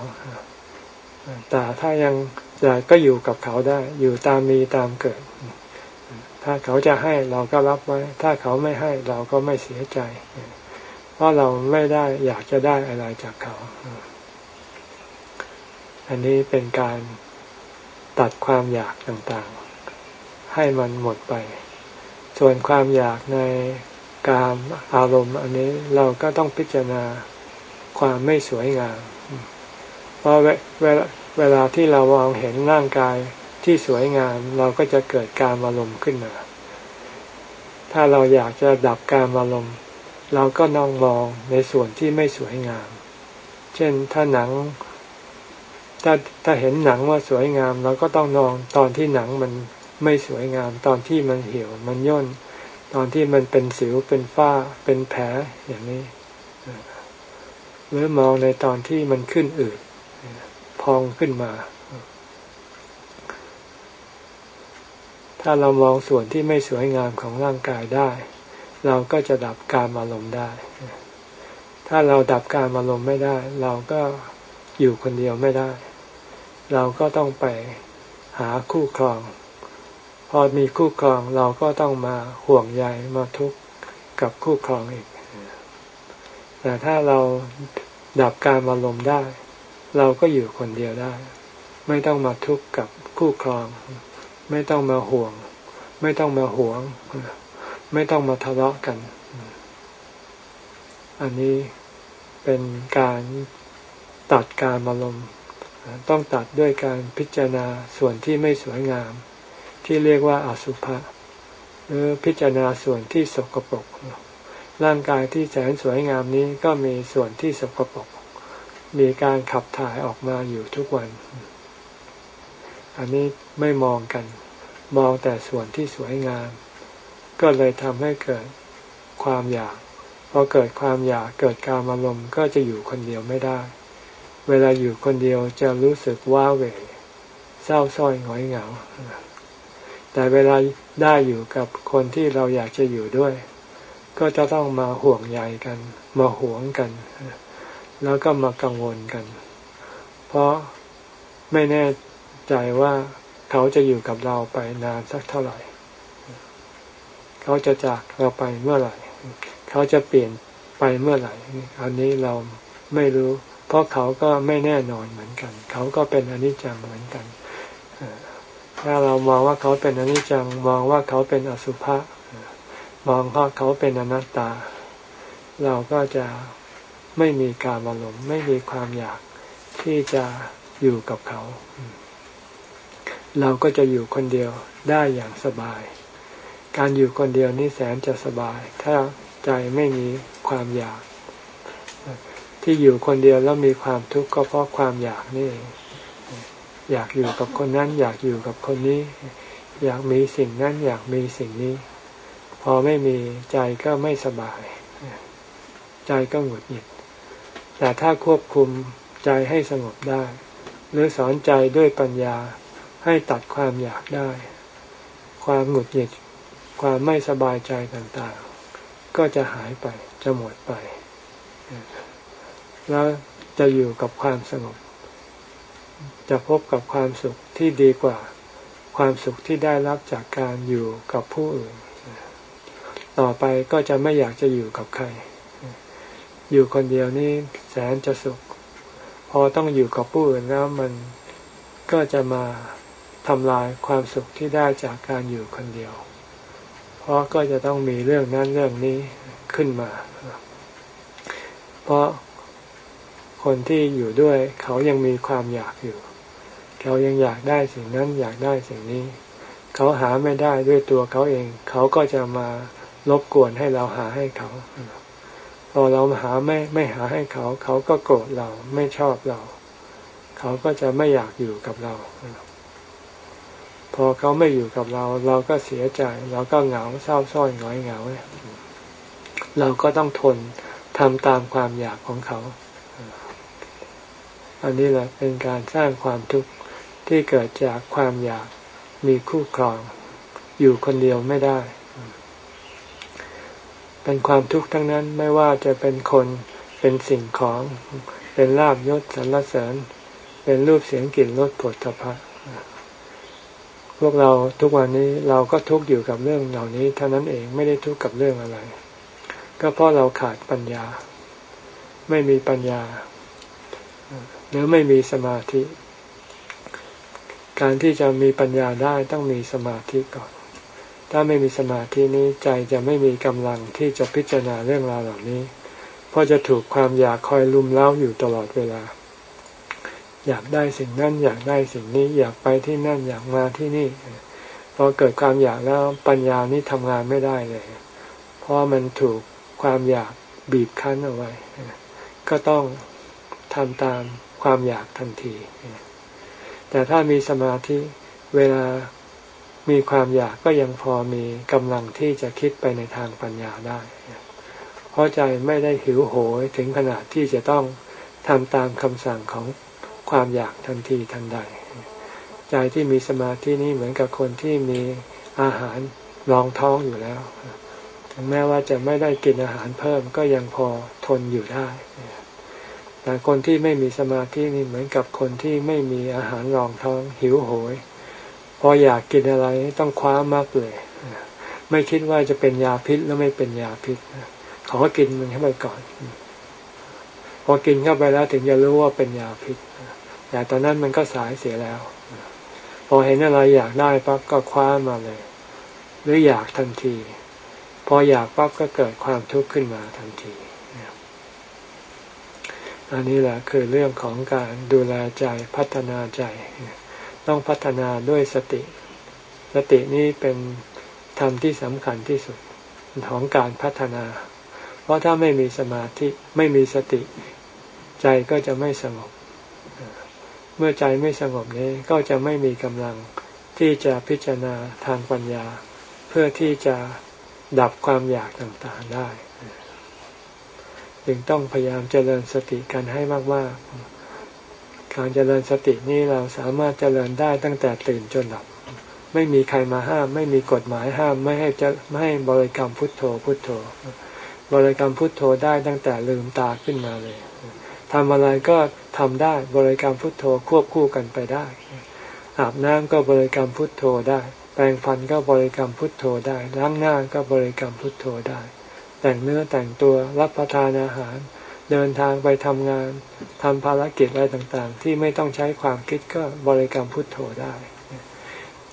แต่ถ้ายังอยากก็อยู่กับเขาได้ อยู่ตามมีตามเกิด ถ้าเขาจะให้เราก็รับไว้ ถ้าเขาไม่ให้เราก็ไม่เสียใจ เพราะเราไม่ได้อยากจะได้อะไรจากเขา อันนี้เป็นการตัดความอยากต่างๆ ให้มันหมดไป ส่วนความอยากในการอารมณ์ อันนี้เราก็ต้องพิจารณา ความไม่สวยงาม เพราะเวลาเวลาที่เรามองเห็นร่างกายที่สวยงาม เราก็จะเกิดการอารมณ์ขึ้นมา ถ้าเราอยากจะดับการอารมณ์เราก็น้องมองในส่วนที่ไม่สวยงาม เช่นถ้าหนัง ถ้าถ้าเห็นหนังว่าสวยงาม เราก็ต้องนองตอนที่หนังมันไม่สวยงาม ตอนที่มันเหี่ยวมันย่น ตอนที่มันเป็นสิวเป็นฝ้าเป็นแผลอย่างนี้ หรือมองในตอนที่มันขึ้นอืดพองขึ้นมา ถ้าเรามองส่วนที่ไม่สวยงามของร่างกายได้ เราก็จะดับการอารมณ์ได้ ถ้าเราดับการอารมณ์ไม่ได้ เราก็อยู่คนเดียวไม่ได้ เราก็ต้องไปหาคู่ครอง พอมีคู่ครองเราก็ต้องมาห่วงใยมาทุกข์กับคู่ครองอีก แต่ถ้าเราดับการอารมณ์ได้ เราก็อยู่คนเดียวได้ ไม่ต้องมาทุกข์กับคู่ครอง ไม่ต้องมาห่วง ไม่ต้องมาหวง ไม่ต้องมาทะเลาะกัน อันนี้เป็นการตัดการอารมณ์ ต้องตัดด้วยการพิจารณาส่วนที่ไม่สวยงาม ที่เรียกว่าอาสุภะหรือพิจารณาส่วนที่สกปรก ร่างกายที่แสนสวยงามนี้ก็มีส่วนที่สกปรก มีการขับถ่ายออกมาอยู่ทุกวัน อันนี้ไม่มองกัน มองแต่ส่วนที่สวยงาม ก็เลยทำให้เกิดความอยาก พอเกิดความอยากเกิดการอารมณ์ก็จะอยู่คนเดียวไม่ได้ เวลาอยู่คนเดียวจะรู้สึกว้าเหวเศร้าส้อยหงอยเหงา แต่เวลาได้อยู่กับคนที่เราอยากจะอยู่ด้วย ก็จะต้องมาห่วงใยกัน มาหวงกัน แล้วก็มากังวลกัน เพราะไม่แน่ใจว่าเขาจะอยู่กับเราไปนานสักเท่าไหร่ เขาจะจากเราไปเมื่อไหร่ เขาจะเปลี่ยนไปเมื่อไหร่ อันนี้เราไม่รู้ เพราะเขาก็ไม่แน่นอนเหมือนกัน เขาก็เป็นอนิจจังเหมือนกัน ถ้าเรามองว่าเขาเป็นอนิจจัง มองว่าเขาเป็นอสุภะ มองว่าเขาเป็นอนัตตา เราก็จะไม่มีการอารมณ์ไม่มีความอยากที่จะอยู่กับเขา เราก็จะอยู่คนเดียวได้อย่างสบาย การอยู่คนเดียวนี่แสนจะสบาย ถ้าใจไม่มีความอยาก ที่อยู่คนเดียวแล้วมีความทุกข์ก็เพราะความอยากนี่อยากอยู่กับคนนั้น อยากอยู่กับคนนี้ อยากมีสิ่งนั้น อยากมีสิ่งนี้ อไม่มีใจก็ไม่สบาย ใจก็หงุดหงิด แต่ถ้าควบคุมใจให้สงบได้ หรือสอนใจด้วยปัญญาให้ตัดความอยากได้ ความหงุดหงิด ความไม่สบายใจต่างๆ ก็จะหายไปจะหมดไป แล้วจะอยู่กับความสงบ จะพบกับความสุขที่ดีกว่า ความสุขที่ได้รับจากการอยู่กับผู้อื่น ต่อไปก็จะไม่อยากจะอยู่กับใคร อยู่คนเดียวนี่แสนจะสุข พอต้องอยู่กับผู้อื่นแล้วมันก็จะมาทำลายความสุขที่ได้จากการอยู่คนเดียว เพราะก็จะต้องมีเรื่องนั้นเรื่องนี้ขึ้นมา เพราะคนที่อยู่ด้วยเขายังมีความอยากอยู่ เขายังอยากได้สิ่งนั้นอยากได้สิ่งนี้ เขาหาไม่ได้ด้วยตัวเขาเอง เขาก็จะมา รบกวนให้เราหาให้เขา พอเราหาไม่ไม่หาให้เขา เขาก็โกรธเราไม่ชอบเรา เขาก็จะไม่อยากอยู่กับเรา พอเขาไม่อยู่กับเรา เราก็เสียใจ เราก็เหงาเศร้าส้อยง้อยเหงาเราก็ต้องทนทำตามความอยากของเขา อันนี้แหละเป็นการสร้างความทุกข์ที่เกิดจากความอยากมีคู่ครอง อยู่คนเดียวไม่ได้ เป็นความทุกข์ทั้งนั้นไม่ว่าจะเป็นคนเป็นสิ่งของเป็นลาบยศสรรเสริญ เป็นรูปเสียงกลิ่นรสผลพระพวกเราทุกวันนี้เราก็ทุกข์อยู่กับเรื่องเหล่านี้เท่านั้นเองไม่ได้ทุกข์กับเรื่องอะไร ก็เพราะเราขาดปัญญา ไม่มีปัญญาหรือไม่มีสมาธิ การที่จะมีปัญญาได้ต้องมีสมาธิก่อน ถ้าไม่มีสมาธินี้ใจจะไม่มีกำลังที่จะพิจารณาเรื่องราวเหล่านี้ เพราะจะถูกความอยากคอยลุมเล้าอยู่ตลอดเวลา อยากได้สิ่งนั้นอยากได้สิ่งนี้อยากไปที่นั่นอยากมาที่นี่พอเกิดความอยากแล้วปัญญานี้ทำงานไม่ได้เลย เพราะมันถูกความอยากบีบคั้นเอาไว้ ก็ต้องทำตามความอยากทันที แต่ถ้ามีสมาธิเวลา มีความอยากก็ยังพอมีกำลังที่จะคิดไปในทางปัญญาได้ เพราะใจไม่ได้หิวโหยถึงขนาดที่จะต้องทำตามคำสั่งของความอยากทันทีทันใด ใจที่มีสมาธินี่เหมือนกับคนที่มีอาหารรองท้องอยู่แล้ว ถึงแม้ว่าจะไม่ได้กินอาหารเพิ่มก็ยังพอทนอยู่ได้ แต่คนที่ไม่มีสมาธินี่เหมือนกับคนที่ไม่มีอาหารรองท้องหิวโหย พออยากกินอะไรต้องคว้ามากเลย ไม่คิดว่าจะเป็นยาพิษแล้วไม่เป็นยาพิษเขาก็กินมันเข้าไปก่อน พอกินเข้าไปแล้วถึงจะรู้ว่าเป็นยาพิษแต่ตอนนั้นมันก็สายเสียแล้ว พอเห็นอะไรอยากได้ปั๊บก็คว้ามาเลย หรืออยากทันที พออยากปั๊บก็เกิดความทุกข์ขึ้นมาทันทีอันนี้แหละคือเรื่องของการดูแลใจพัฒนาใจ ต้องพัฒนาด้วยสติ สตินี้เป็นธรรมที่สำคัญที่สุดของการพัฒนา เพราะถ้าไม่มีสมาธิไม่มีสติ ใจก็จะไม่สงบ เมื่อใจไม่สงบนี้ก็จะไม่มีกำลังที่จะพิจารณาทางปัญญา เพื่อที่จะดับความอยากต่างๆได้ จึงต้องพยายามเจริญสติกันให้มากๆ การเจริญสตินี้เราสามารถเจริญได้ตั้งแต่ตื่นจนหลับ ไม่มีใครมาห้าม ไม่มีกฎหมายห้ามไม่ให้จะไม่ให้บริกรรมพุทโธพุทโธ บริกรรมพุทโธได้ตั้งแต่ลืมตาขึ้นมาเลยทำอะไรก็ทำได้บริกรรมพุทโธควบคู่กันไปได้ อาบน้ำก็บริกรรมพุทโธได้ แปรงฟันก็บริกรรมพุทโธได้ล้างหน้าก็บริกรรมพุทโธได้ แต่งเนื้อแต่งตัวรับประทานอาหาร เดินทางไปทำงาน ทำภารกิจอะไรต่างๆ ที่ไม่ต้องใช้ความคิดก็บริกรรมพุทโธได้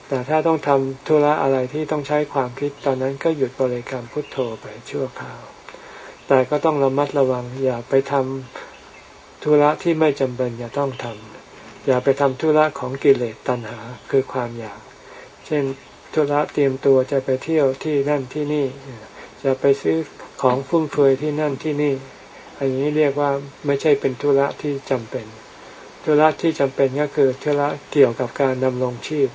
แต่ถ้าต้องทำธุระอะไรที่ต้องใช้ความคิดตอนนั้นก็หยุดบริกรรมพุทโธไปชั่วคราว แต่ก็ต้องระมัดระวัง อย่าไปทำธุระที่ไม่จำเป็นอย่าต้องทำอย่าไปทำธุระของกิเลสตัณหาคือความอยาก เช่นธุระเตรียมตัวจะไปเที่ยวที่นั่นที่นี่ จะไปซื้อของฟุ่มเฟือยที่นั่นที่นี่ อันนี้เรียกว่าไม่ใช่เป็นธุระที่จำเป็นธุระที่จำเป็นก็คือธุระเกี่ยวกับการดำรงชีพ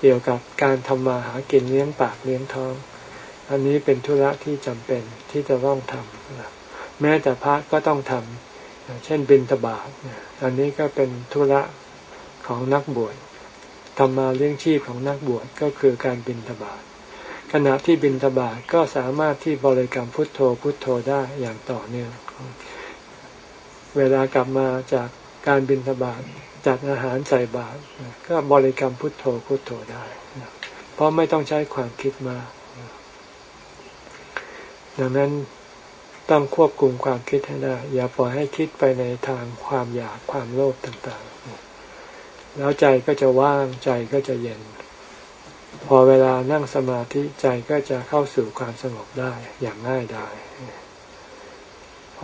เกี่ยวกับการทำมาหากินเลี้ยงปากเลี้ยงท้อง อันนี้เป็นธุระที่จำเป็นที่จะต้องทำแม้แต่พระก็ต้องทำเช่นบินตบาทอันนี้ก็เป็นธุระของนักบวชทำมาเลี้ยงชีพของนักบวชก็คือการบินตบาทขณะที่บินทบาทก็สามารถที่บริกรรมพุทโธพุทโธได้อย่างต่อเนื่อง เวลากลับมาจากการบินทบาทจัดอาหารใส่บาตรก็บริกรรมพุทโธพุทโธได้ เพราะไม่ต้องใช้ความคิดมาดังนั้นต้องควบคุมความคิดให้ได้ อย่าปล่อยให้คิดไปในทางความอยากความโลภต่างๆ แล้วใจก็จะว่างใจก็จะเย็น พอเวลานั่งสมาธิใจก็จะเข้าสู่ความสงบได้อย่างง่ายดาย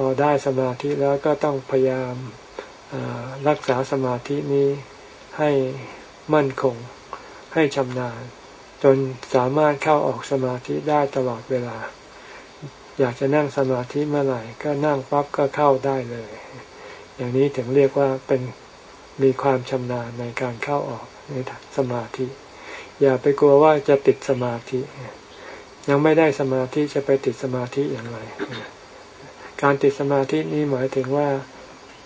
อได้สมาธิแล้วก็ต้องพยายามรักษาสมาธินี้ให้มั่นคงให้ชำนาญ จนสามารถเข้าออกสมาธิได้ตลอดเวลา อยากจะนั่งสมาธิเมื่อไหร่ก็นั่งปั๊บก็เข้าได้เลย อย่างนี้ถึงเรียกว่าเป็นมีความชำนาญในการเข้าออกในสมาธิ อย่าไปกลัวว่าจะติดสมาธิ ยังไม่ได้สมาธิจะไปติดสมาธิอย่างไร การติดสมาธินี้หมายถึงว่า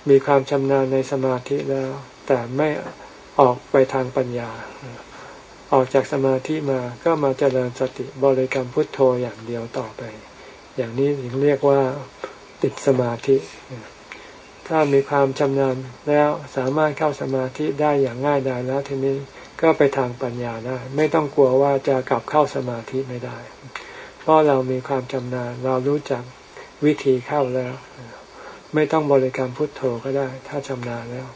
มีความชำนาญในสมาธิแล้ว แต่ไม่ออกไปทางปัญญา ออกจากสมาธิมาก็มาเจริญสติบริกรรมพุทโธอย่างเดียวต่อไป อย่างนี้ถึงเรียกว่าติดสมาธิ ถ้ามีความชำนาญแล้วสามารถเข้าสมาธิได้อย่างง่ายดายแล้วทีนี้ก็ไปทางปัญญาได้ ไม่ต้องกลัวว่าจะกลับเข้าสมาธิไม่ได้ เพราะเรามีความชำนาญเรารู้จัก วิธีเข้าแล้ว ไม่ต้องบริกรรมพุทโธก็ได้ ถ้าชำนาญแล้ว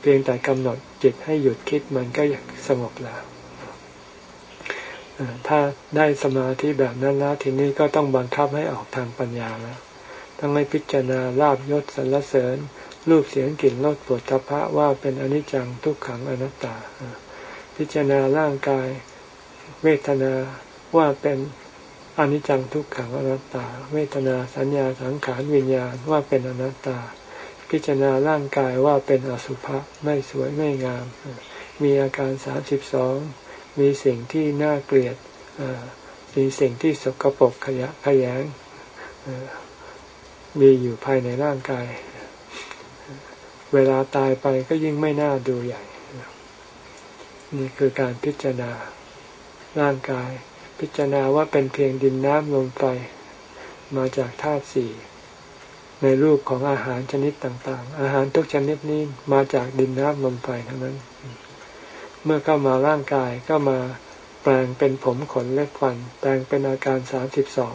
เพียงแต่กำหนดจิตให้หยุดคิดมันก็สงบแล้วถ้าได้สมาธิแบบนั้นแล้วทีนี้ก็ต้องบังคับให้ออกทางปัญญาแล้วต้องให้พิจารณาลาบยศสรรเสริญรูปเสียงกลิ่นรสปวดทพะว่าเป็นอนิจจังทุกขังอนัตตา พิจารณาร่างกาย เวทนาว่าเป็น อนิจจังทุกขังอนัตตา เวทนาสัญญาสังขารวิญญาณว่าเป็นอนัตตา พิจารณาร่างกายว่าเป็นอสุภะไม่สวยไม่งาม มีอาการสามสิบสองมีสิ่งที่น่าเกลียดมีสิ่งที่สกปรกขยะขยงมีอยู่ภายในร่างกาย เวลาตายไปก็ยิ่งไม่น่าดูใหญ่ นี่คือการพิจารณาร่างกาย พิจารณาว่าเป็นเพียงดินน้ำลมไฟมาจากธาตุสี่ในรูปของอาหารชนิดต่างๆ อาหารทุกชนิดนี้มาจากดินน้ำลมไฟทั้งนั้น เมื่อเข้ามาร่างกายก็มาแปลงเป็นผมขนเล็บฟัน แปลงเป็นอาการสามสิบสอง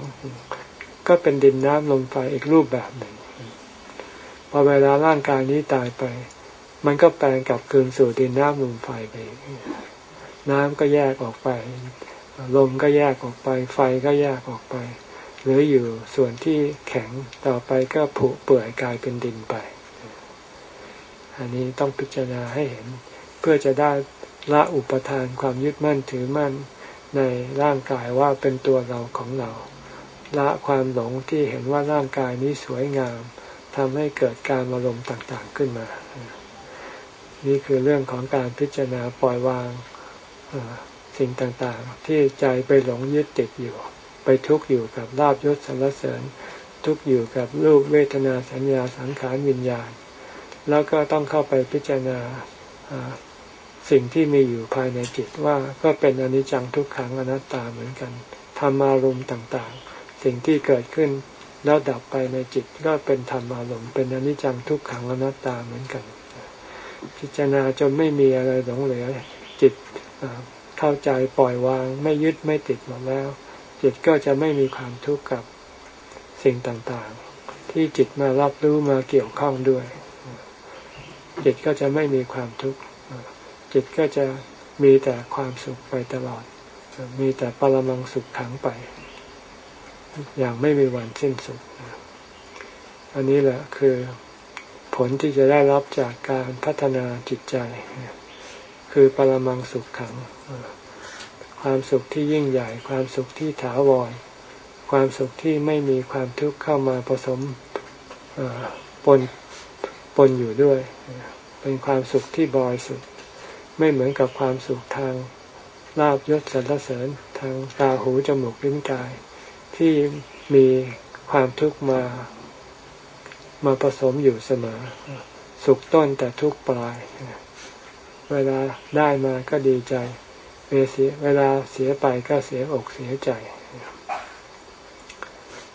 ก็เป็นดินน้ำลมไฟอีกรูปแบบหนึ่งพอเวลาร่างกายนี้ตายไป มันก็แปลงกลับคืนสู่ดินน้ำลมไฟไป น้ำก็แยกออกไป ลมก็แยกออกไป ไฟก็แยกออกไปเหลืออยู่ส่วนที่แข็งต่อไปก็ผุเปื่อยกลายเป็นดินไป อันนี้ต้องพิจารณาให้เห็น เพื่อจะได้ละอุปทานความยึดมั่นถือมั่นในร่างกายว่าเป็นตัวเราของเรา ละความหลงที่เห็นว่าร่างกายนี้สวยงามทำให้เกิดการอารมณ์ต่างๆขึ้นมา นี่คือเรื่องของการพิจารณาปล่อยวาง สิ่งต่างๆ ที่ใจไปหลงยึดติดอยู่ ไปทุกข์อยู่กับลาบยศสรรเสริญ ทุกข์อยู่กับรูปเวทนาสัญญาสังขารวิญญาณ แล้วก็ต้องเข้าไปพิจารณาสิ่งที่มีอยู่ภายในจิตว่าก็เป็นอนิจจังทุกขังอนัตตาเหมือนกันธรรมารมณ์ต่างๆ สิ่งที่เกิดขึ้นแล้วดับไปในจิตก็เป็นธรรมอารมณ์เป็นอนิจจังทุกขังอนัตตาเหมือนกัน พิจารณาจนไม่มีอะไรหลงเหลือจิต เข้าใจปล่อยวาง ไม่ยึดไม่ติดหมดแล้ว จิตก็จะไม่มีความทุกข์กับสิ่งต่างๆ ที่จิตมารับรู้มาเกี่ยวข้องด้วย จิตก็จะไม่มีความทุกข์จิตก็จะมีแต่ความสุขไปตลอด มีแต่ปรมังสุขขังไป อย่างไม่มีวันสิ้นสุด อันนี้แหละคือผลที่จะได้รับจากการพัฒนาจิตใจ คือปรมังสุขขัง ความสุขที่ยิ่งใหญ่ ความสุขที่ถาวร ความสุขที่ไม่มีความทุกข์เข้ามาผสมปนปนอยู่ด้วย เป็นความสุขที่บริสุทธิ์ไม่เหมือนกับความสุขทางลาบยศสรรเสริญทางตาหูจมูกลิ้นกาย ที่มีความทุกข์มา มาผสมอยู่เสมอ สุขต้นแต่ทุกปลาย เวลาได้มาก็ดีใจ เวลาเสียไปก็เสียอกเสียใจ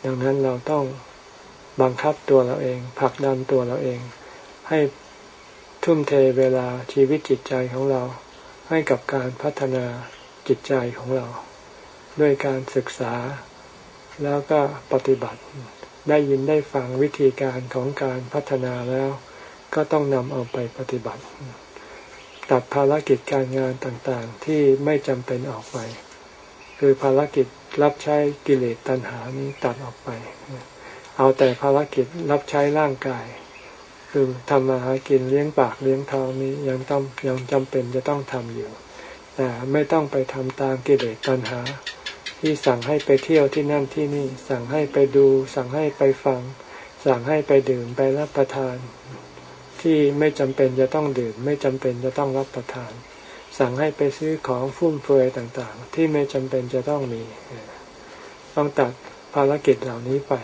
ดังนั้นเราต้องบังคับตัวเราเองผลักดันตัวเราเอง ให้ทุ่มเทเวลาชีวิตจิตใจของเรา ให้กับการพัฒนาจิตใจของเรา ด้วยการศึกษาแล้วก็ปฏิบัติ ได้ยินได้ฟังวิธีการของการพัฒนาแล้ว ก็ต้องนำเอาไปปฏิบัติ ตัดภารกิจการงานต่างๆ ที่ไม่จำเป็นออกไป คือภารกิจรับใช้กิเลสตัณหานี้ตัดออกไป เอาแต่ภารกิจรับใช้ร่างกาย คือทำมาหากินเลี้ยงปากเลี้ยงท้องนี้ยังต้องยังจำเป็นจะต้องทำอยู่ แต่ไม่ต้องไปทำตามกิเลสตัณหา ที่สั่งให้ไปเที่ยวที่นั่นที่นี่ สั่งให้ไปดู สั่งให้ไปฟัง สั่งให้ไปดื่มไปรับประทาน ที่ไม่จำเป็นจะต้องดื่ม ไม่จำเป็นจะต้องรับประทาน สั่งให้ไปซื้อของฟุ่มเฟือยต่างๆ ที่ไม่จำเป็นจะต้องมี ต้องตัดภารกิจเหล่านี้ไป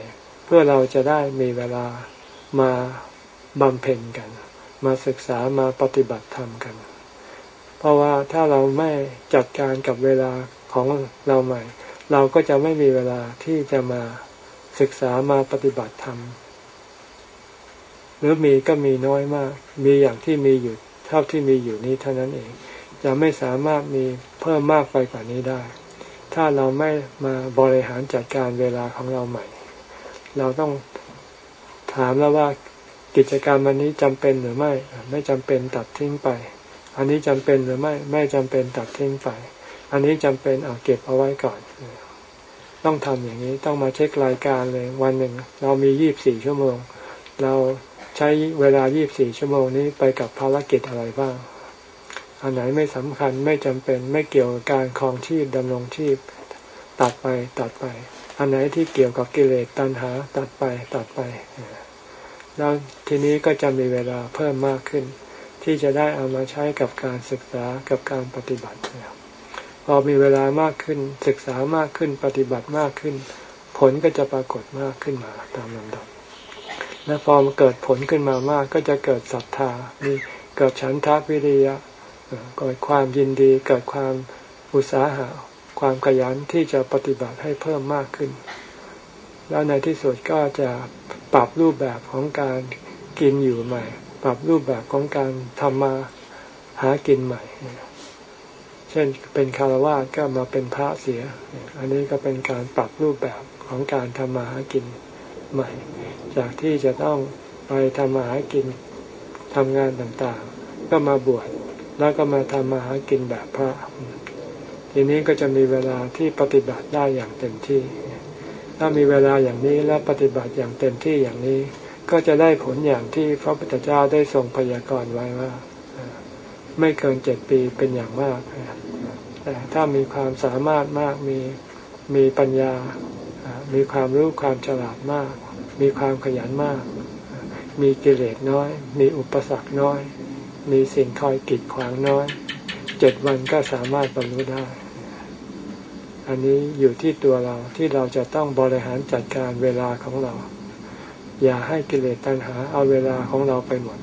เพื่อเราจะได้มีเวลามาบำเพ็ญกัน มาศึกษามาปฏิบัติธรรมกัน เพราะว่าถ้าเราไม่จัดการกับเวลาของเราใหม่ เราก็จะไม่มีเวลาที่จะมาศึกษามาปฏิบัติธรรม รือมีก็มีน้อยมาก มีอย่างที่มีอยู่เท่าที่มีอยู่นี้เท่านั้นเอง จะไม่สามารถมีเพิ่มมากไปกว่านี้ได้ ถ้าเราไม่มาบริหารจัดการเวลาของเราใหม่ เราต้องถามแล้วว่ากิจกรรมอันนี้จำเป็นหรือไม่ ไม่จำเป็นตัดทิ้งไป อันนี้จำเป็นหรือไม่ ไม่จำเป็นตัดทิ้งไป อันนี้จำเป็นเอาเก็บเอาไว้ก่อน ต้องทำอย่างนี้ ต้องมาเช็ครายการเลย วันหนึ่ง เรามียี่บสี่ชั่วโมง เรา ใช้เวลายี่บสี่ชั่วโมงนี้ไปกับภารกิจอะไรบ้าง อันไหนไม่สำคัญไม่จำเป็นไม่เกี่ยวกับการคลองชีพดำรงชีพ ตัดไปตัดไป อันไหนที่เกี่ยวกับกิเลสตัณหาตัดไปตัดไป แล้วทีนี้ก็จะมีเวลาเพิ่มมากขึ้น ที่จะได้เอามาใช้กับการศึกษากับการปฏิบัติพอมีเวลามากขึ้นศึกษามากขึ้นปฏิบัติมากขึ้น ผลก็จะปรากฏมากขึ้นมาตามลำดับ และพอเกิดผลขึ้นมามากก็จะเกิดศรัทธามีเกิดฉันทาวิริยะเกิดความยินดี เกิดความอุตสาหะความขยันที่จะปฏิบัติให้เพิ่มมากขึ้น แล้วในที่สุดก็จะปรับรูปแบบของการกินอยู่ใหม่ ปรับรูปแบบของการทำมาหากินใหม่ เช่นเป็นคารวะก็มาเป็นพระเสีย อันนี้ก็เป็นการปรับรูปแบบของการทำมาหากินใหม่ จากที่จะต้องไปทำมาหากินทำงานต่างๆ ก็มาบวชแล้วก็มาทำมาหากินแบบพระ ทีนี้ก็จะมีเวลาที่ปฏิบัติได้อย่างเต็มที่ ถ้ามีเวลาอย่างนี้และปฏิบัติอย่างเต็มที่อย่างนี้ ก็จะได้ผลอย่างที่พระพุทธเจ้าได้ทรงพยากรณ์ไว้ว่า ไม่เกินเจ็ดปีเป็นอย่างมากแต่ถ้ามีความสามารถมากมีมีปัญญา มีความรู้ความฉลาดมาก มีความขยันมาก มีกิเลสน้อย มีอุปสรรคน้อย มีสิ่งคอยกีดขวางน้อยเจ็ดวันก็สามารถบรรลุได้ อันนี้อยู่ที่ตัวเราที่เราจะต้องบริหารจัดการเวลาของเรา อย่าให้กิเลสตัณหาเอาเวลาของเราไปหมด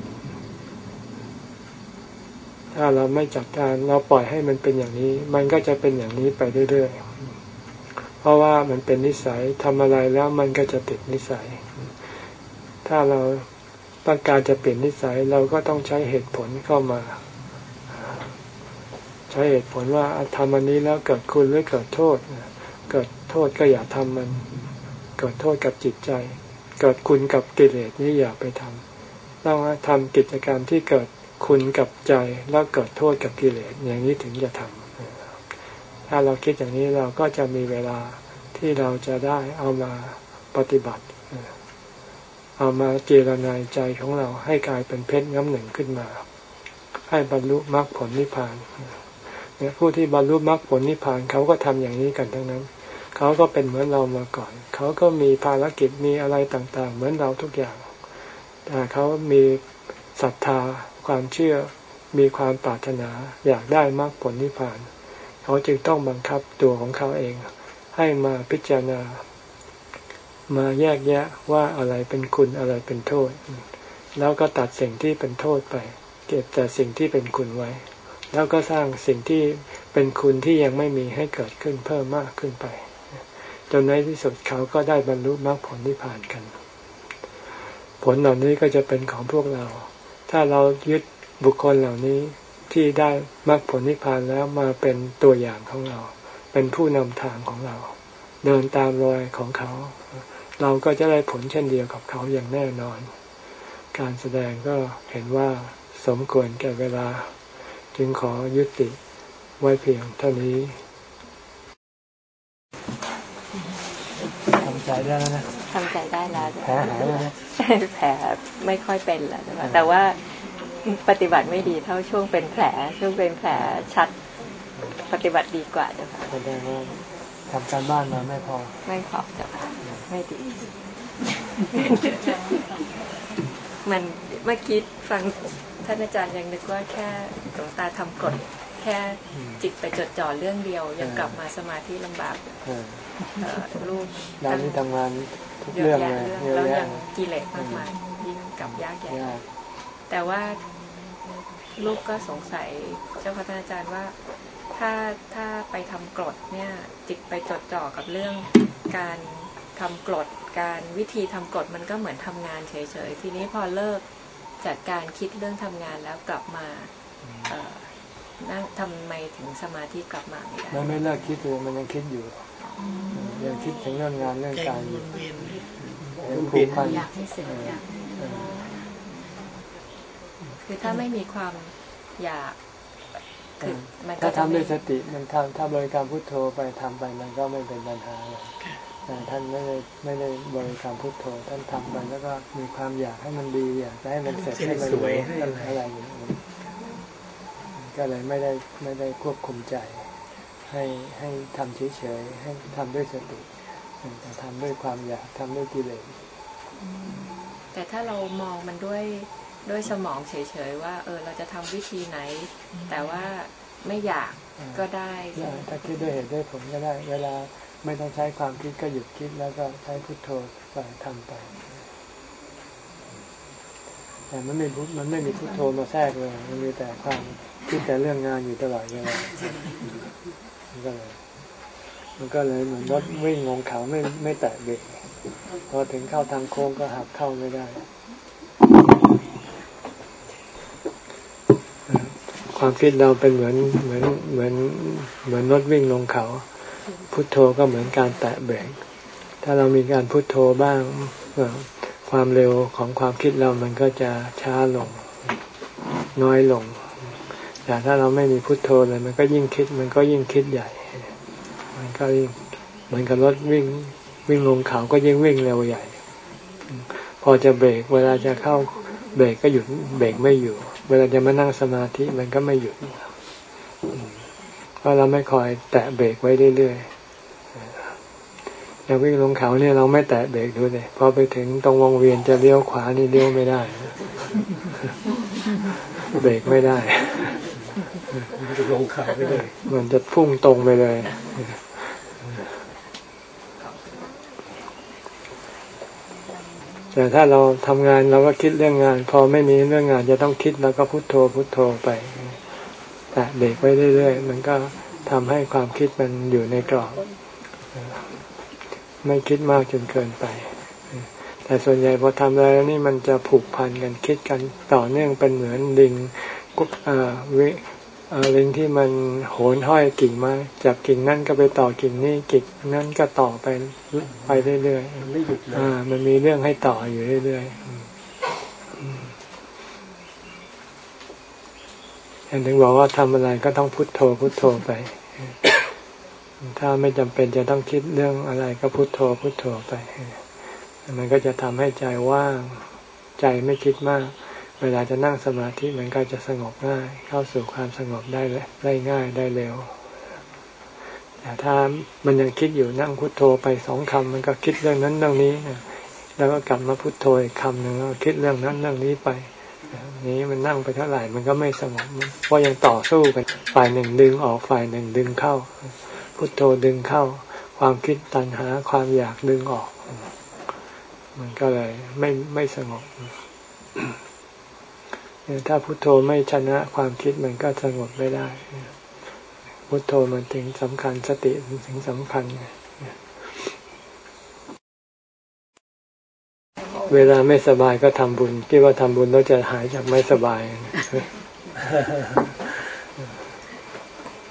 ถ้าเราไม่จัดการเราปล่อยให้มันเป็นอย่างนี้ มันก็จะเป็นอย่างนี้ไปเรื่อยๆเพราะว่ามันเป็นนิสัยทำอะไรแล้วมันก็จะติดนิสัย ถ้าเราต้องการจะเปลี่ยนนิสัยเราก็ต้องใช้เหตุผลเข้ามา ใช้เหตุผลว่าทำอันนี้แล้วเกิดคุณหรือเกิดโทษ เกิดโทษก็อย่าทำมัน เกิดโทษกับจิตใจ เกิดคุณกับกิเลสนี่อย่าไปทำต้องทำกิจกรรมที่เกิดคุณกับใจแล้วเกิดโทษกับกิเลสอย่างนี้ถึงจะทำถ้าเราคิดอย่างนี้เราก็จะมีเวลาที่เราจะได้เอามาปฏิบัติ เอามาเจรนายใจของเราให้กลายเป็นเพชรง้ำหนึ่งขึ้นมา ให้บรรลุมรรคผลนิพพานผู้ที่บรรลุมรรคผลนิพพานเขาก็ทำอย่างนี้กันทั้งนั้น เขาก็เป็นเหมือนเรามาก่อน เขาก็มีภารกิจมีอะไรต่างๆ เหมือนเราทุกอย่าง แต่เขามีศรัทธาความเชื่อมีความปรารถนาอยากได้มรรคผลนิพพาน เขาจึงต้องบังคับตัวของเขาเอง ให้มาพิจารณา มาแยกแยะว่าอะไรเป็นคุณอะไรเป็นโทษ แล้วก็ตัดสิ่งที่เป็นโทษไป เก็บแต่สิ่งที่เป็นคุณไว้ แล้วก็สร้างสิ่งที่เป็นคุณที่ยังไม่มีให้เกิดขึ้นเพิ่มมากขึ้นไป จนในที่สุดเขาก็ได้บรรลุมรรคผลที่ผ่านกัน ผลเหล่านี้ก็จะเป็นของพวกเรา ถ้าเรายึดบุคคลเหล่านี้ที่ได้มรรคผลนิพพานแล้วมาเป็นตัวอย่างของเรา เป็นผู้นำทางของเรา เดินตามรอยของเขา เราก็จะได้ผลเช่นเดียวกับเขาอย่างแน่นอน การแสดงก็เห็นว่าสมควรแก่เวลา จึงขอยุติไว้เพียงเท่านี้ทำใจได้แล้วนะทำใจได้แล้วแผลหายแล้วนะแผลไม่ค่อยเป็นแล้วแต่ว่าปฏิบัติไม่ดีเท่าช่วงเป็นแผล ช่วงเป็นแผลชัดปฏิบัติดีกว่าจ้ะค่ะแสดงว่าทำการบ้านมาไม่พอ ไม่พอจ้ะค่ะ ไม่ดี มันเมื่อกี้ฟังท่านอาจารย์ยังนึกว่าแค่หลวงตาทำกฎแค่จิตไปจดจ่อเรื่องเดียว ยังกลับมาสมาธิลำบากลูกดานนี้ทำงานทุกเรื่องเลยแล้วยังกิเลสมากมายยิ่งกลับยากใหญ่แต่ว่าลูกก็สงสัยเจ้าพระอาจารย์ว่า ถ้าถ้าไปทำกรดเนี่ย จิตไปจดจ่อกับเรื่องการ ทำกรดการวิธีทำกรดมันก็เหมือนทำงานเฉยๆ ทีนี้พอเลิกจากการคิดเรื่องทำงานแล้วกลับมานั่งทำไมถึงสมาธิกลับมาไม่ได้มันไม่เลิกคิดเลยมันยังคิดอยู่ยังคิดถึงเรื่องงานเรื่องการอยู่ยังผูกพันอยากให้เสร็จอยากคือถ้าไม่มีความอยากคือมันก็ถ้าจะทำด้วยไม่สติมันทำถ้าบริกรรมพุทโธไปทำไปมันก็ไม่เป็นปัญหาเลย แต่ท่านไม่ได้ไม่ได้บริกรรมพุทโธ ท่านทำไปแล้วก็มีความอยากให้มันดีอยากจะให้มันเสร็จให้มันสวยให้อะไรอะไรอย่างนี้ก็เลยไม่ได้ไม่ได้ควบคุมใจ ให้ให้ทำเฉยๆให้ทำด้วยสติแต่ทำด้วยความอยากทำด้วยกิเลสแต่ถ้าเรามองมันด้วยด้วยสมองเฉยๆว่า เออเราจะทำวิธีไหน แต่ว่าไม่อยากก็ได้ใช่ไหมถ้าคิดด้วยเหตุด้วยผลก็ได้ เวลา ไม่ต้องใช้ความคิดก็หยุดคิดแล้วก็ใช้พุทโธไปทำไป แต่มันไม่พุทมันไม่มีพุทโธมาแทรกเลย มันมีแต่ความคิดแต่เรื่องงานอยู่ตลอดเวลามันก็เลยมันก็เลยเหมือนรถวิ่งลงเขาไม่ไม่แตะเบรกพอถึงเข้าทางโค้งก็หักเข้าไม่ได้ความคิดเราเป็นเหมือนเหมือนเหมือนเหมือนรถวิ่งลงเขา พุทโธก็เหมือนการแตะเบรกถ้าเรามีการพุทโธบ้างความเร็วของความคิดเรามันก็จะช้าลงน้อยลง แต่ถ้าเราไม่มีพุทโธเลย มันก็ยิ่งคิด มันก็ยิ่งคิดใหญ่ มันก็ยิ่งเหมือนกับรถวิ่งวิ่งลงเขาก็ยิ่งวิ่งเร็วใหญ่ พอจะเบรกเวลาจะเข้าเบรกก็หยุดเบรกไม่อยู่ เวลาจะมานั่งสมาธิมันก็ไม่หยุด เพราะเราไม่คอยแตะเบรกไว้เรื่อยๆอย่างวิ่งลงเขาเนี่ยเราไม่แตะเบรกดูเลยพอไปถึงตรงวงเวียนจะเลี้ยวขวานี่เลี้ยวไม่ได้ เบรกไม่ได้มันจะลงเขาไปเลยมันจะพุ่งตรงไปเลยแต่ถ้าเราทำงานเราก็คิดเรื่องงาน พอไม่มีเรื่องงานจะต้องคิดแล้วก็พุโทโธพุโทโธไป แต่เบรกไว้เรื่อยๆ มันก็ทำให้ความคิดมันอยู่ในกรอบ ไม่คิดมากจนเกินไป แต่ส่วนใหญ่พอทำอะไรแล้วนี่มันจะผูกพันกันคิดกันต่อเนื่องเป็นเหมือนลิงกุ๊กอ่าวิอ่าลิงที่มันโหนห้อยกิ่งไม้จากกิ่งนั่นก็ไปต่อกิ่งนี่กิ่งนั่นก็ต่อไปไปเรื่อยๆมันไม่หยุดเลยอ่ามันมีเรื่องให้ต่ออยู่เรื่อยๆอืมอืม เห็นถึงบอกว่าทำอะไรก็ต้องพุโทโธพุโทโธไป ถ้าไม่จำเป็นจะต้องคิดเรื่องอะไรก็พุโทโธพุโทโธไปมันก็จะทำให้ใจว่างใจไม่คิดมาก เวลาจะนั่งสมาธิมันก็จะสงบง่าย เข้าสู่ความสงบได้เลยได้ง่ายได้เร็วแต่ถ้ามันยังคิดอยู่นั่งพุทโธไปสองคำมันก็คิดเรื่องนั้นเรื่องนี้นะแล้วก็กลับมาพุทโธอีกคำหนึ่งแล้วคิดเรื่องนั้นเรื่องนี้ไป นี้มันนั่งไปเท่าไหร่มันก็ไม่สงบเพราะยังต่อสู้กันฝ่ายหนึ่งดึงออกฝ่ายหนึ่งดึงเข้า พุทโธดึงเข้า ความคิดตัณหาความอยากดึงออก มันก็เลยไม่ไม่สงบถ้าพุทโธไม่ชนะความคิดมันก็สงบไม่ได้ พุทโธมันถึงสำคัญสติถึงสำคัญไง เวลาไม่สบายก็ทำบุญคิดว่าทำบุญแล้วจะหายจากไม่สบาย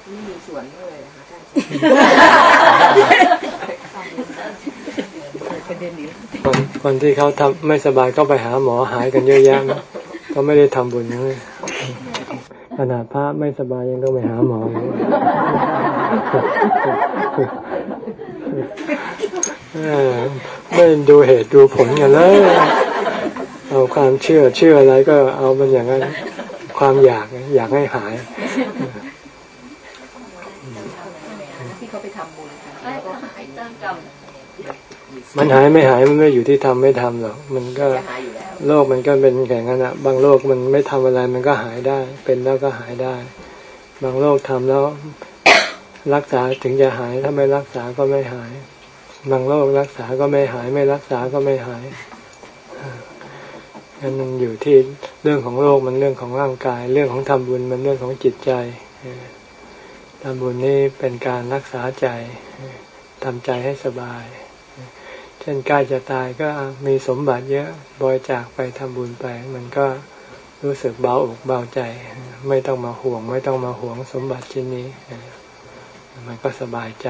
มีสวนเลยนะคะประเด็นนี้คนคนที่เขาทำไม่สบายก็ไปหาหมอหายกันเยอะแยะนะก็ไม่ได้ทำบุญเลยขนาดพระไม่สบายยังต้องไปหาหมอเลยเออ ไม่ดูเหตุดูผลกันเลยเอาความเชื่อเชื่ออะไรก็เอามันอย่างนั้นความอยากอยากให้หายที่เขาไปทำบุญมันหายไม่หายมันไม่อยู่ที่ทำไม่ทำหรอกมันก็จะหายอยู่แล้วโรคมันก็เป็นอย่งนั้นอะบางโรคมันไม่ทำอะไรมันก็หายได้ เป็นแล้วก็หายได้ บางโรคทำแล้ว รักษาถึงจะหายถ้าไม่รักษาก็ไม่หาย บางโรครักษาก็ไม่หาย ไม่รักษาก็ไม่หายงั้นมันอยู่ที่เรื่องของโรคมันเรื่องของร่างกาย เรื่องของทำบุญมันเรื่องของจิตใจทำบุญนี่เป็นการรักษาใจทำใจให้สบาย เช่นใกล้จะตายก็มีสมบัติเยอะบริจาคไปทำบุญไป มันก็รู้สึกเบาอกเบาใจ ไม่ต้องมาห่วง ไม่ต้องมาห่วงสมบัติชิ้นนี้ มันก็สบายใจ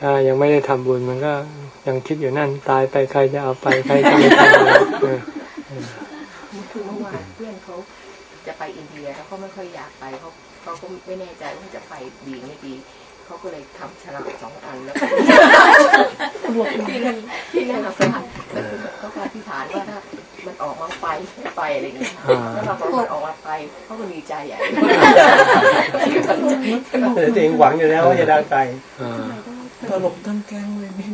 ถ้ายังไม่ได้ทำบุญมันก็ยังคิดอยู่นั่นตายไปใครจะเอาไปใครจะไม่ทำเออคือเมื่อวานเพื่อนเขาจะไปอินเดียแล้วเขาไม่ค่อยอยากไปเขาเขาก็ไม่แน่ใจว่าจะไปดีไม่ดีเขาก็เลยทำฉลากสองอันแล้วที่นั่นที่นั่นเราเขาก็อธิษฐานว่าถ้ามันออกมาไปไปอะไรอย่างเงี้ยแล้วเราพอมันออกมาไปเขาก็ดีใจใหญ่แต่ตัวเองหวังอยู่แล้วว่าจะได้ไปอ่า ตลกทั้งแก๊งเลยนี่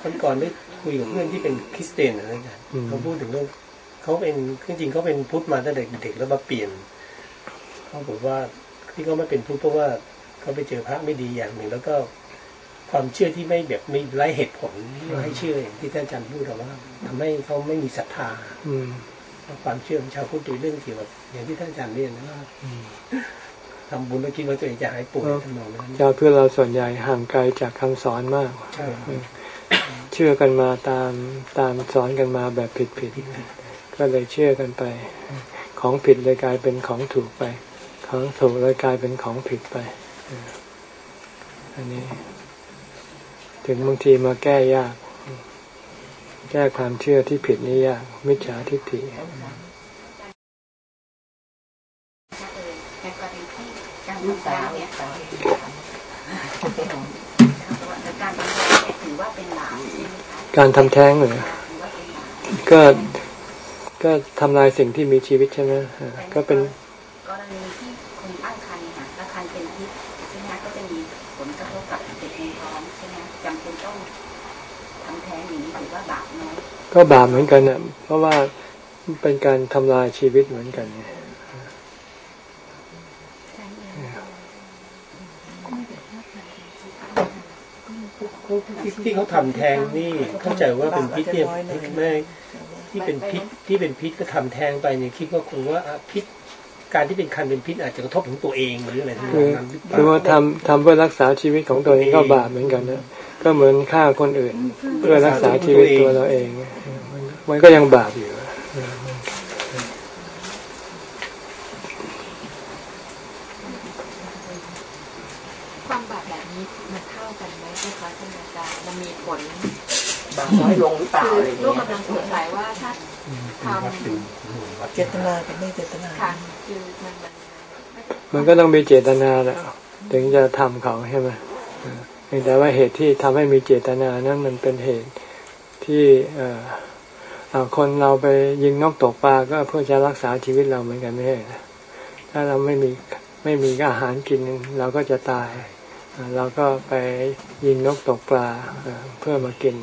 คนก่อนได้คุยกับเพื่อนที่เป็นคริสเตียนนะอาจารย์เขาพูดถึงเรื่องเขาเป็นจริงๆเขาเป็นพุทธมาตั้งแต่เด็กๆแล้วมาเปลี่ยนเขาบอกว่าที่เขาไม่เป็นพุทธเพราะว่าเขาไปเจอพระไม่ดีอย่างหนึ่ง แล้วก็ความเชื่อที่ไม่แบบไม่ไร้เหตุผลที่ให้เชื่ออย่างที่ท่านอาจารย์พูดเอาว่าทำให้เขาไม่มีศรัทธา อืมความเชื่อของชาวพุทธในเรื่องเกี่ยวกับอย่างที่ท่านอาจารย์เรียนนะว่า ทำบุญแล้วคิดว่าตัวเองจะหายป่วยทำนองนั้นชาวเพื่อนเราส่วนใหญ่ห่างไกลจากคำสอนมากใช่เชื่อกันมาตามตามสอนกันมาแบบผิดผิดๆก็เลยเชื่อกันไป ของผิดเลยกลายเป็นของถูกไป ของถูกเลยกลายเป็นของผิดไปอันนี้ ถึงบางทีมาแก้ยาก แก้ความเชื่อที่ผิดนี่ยากมิจฉาทิฏฐิ ในกรณีที่การ ลูกทำสาร้าวยเนี่ยสาวการทำร้ายเนี่ยถือว่าเป็นบาปใช่ไหมคะการทำแท้งเหรอถือว่าเป็นบาปก็ก็ทำลายสิ่งที่มีชีวิตใช่ไหมอ่าก็เป็นกรณีที่คนตั้งครรภ์ค่ะแล้วครรภ์เป็นพิษใช่ไหมคะก็จะมีผลกระทบกับเด็กในท้องใช่ไหมจำเป็นต้องทำแท้งอย่างนี้ถือว่าบาปน้อยก็บาปเหมือนกันน่ะเพราะว่าเป็นการทำลายชีวิตเหมือนกันไง ที่เขาทำแท้งนี่เข้าใจว่าเป็นพิษเนี่ยไม่ที่เป็นพิษที่เป็นพิษก็ทำแท้งไปเนี่ยคิดว่าคงว่าอะพิษการที่เป็นคันเป็นพิษอาจจะกระทบถึงตัวเองหรืออะไรทั้งคือนั้นหรือเปคือว่าล่าทำทำเพื่อรักษาชีวิตของตัวเองก็บาปเหมือนกันนะก็เหมือนฆ่าคนอื่น เพื่อรักษาชีวิตตัวเราเอง มันมันก็ยังบาปอยู่ ความบาปแบบนี้มันเท่ากันไหมคะท่านอาจารย์มันมีผล บาปน้อยลงหรือเปล่าคืออะไรลูกเงี้ยกำลังสงสัยว่าถ้าทเจตนากับไม่เจตนาำค่ะคือมันมันมันก็ต้องมีเจตนาแหละถึงจะทำเขาใช่ไหมเออเพียงแต่ว่าเหตุที่ทำให้มีเจตนานั้นมันเป็นเหตุที่เอ่ออ่าคนเราไปยิงนกตกปลาก็เพื่อจะรักษาชีวิตเราเหมือนกันไม่ใช่เหรอถ้าเราไม่มีไม่มีอาหารกินเราก็จะตายอ่าเราก็ไปยิงนกตกปลาเอ่อเพื่อมากิน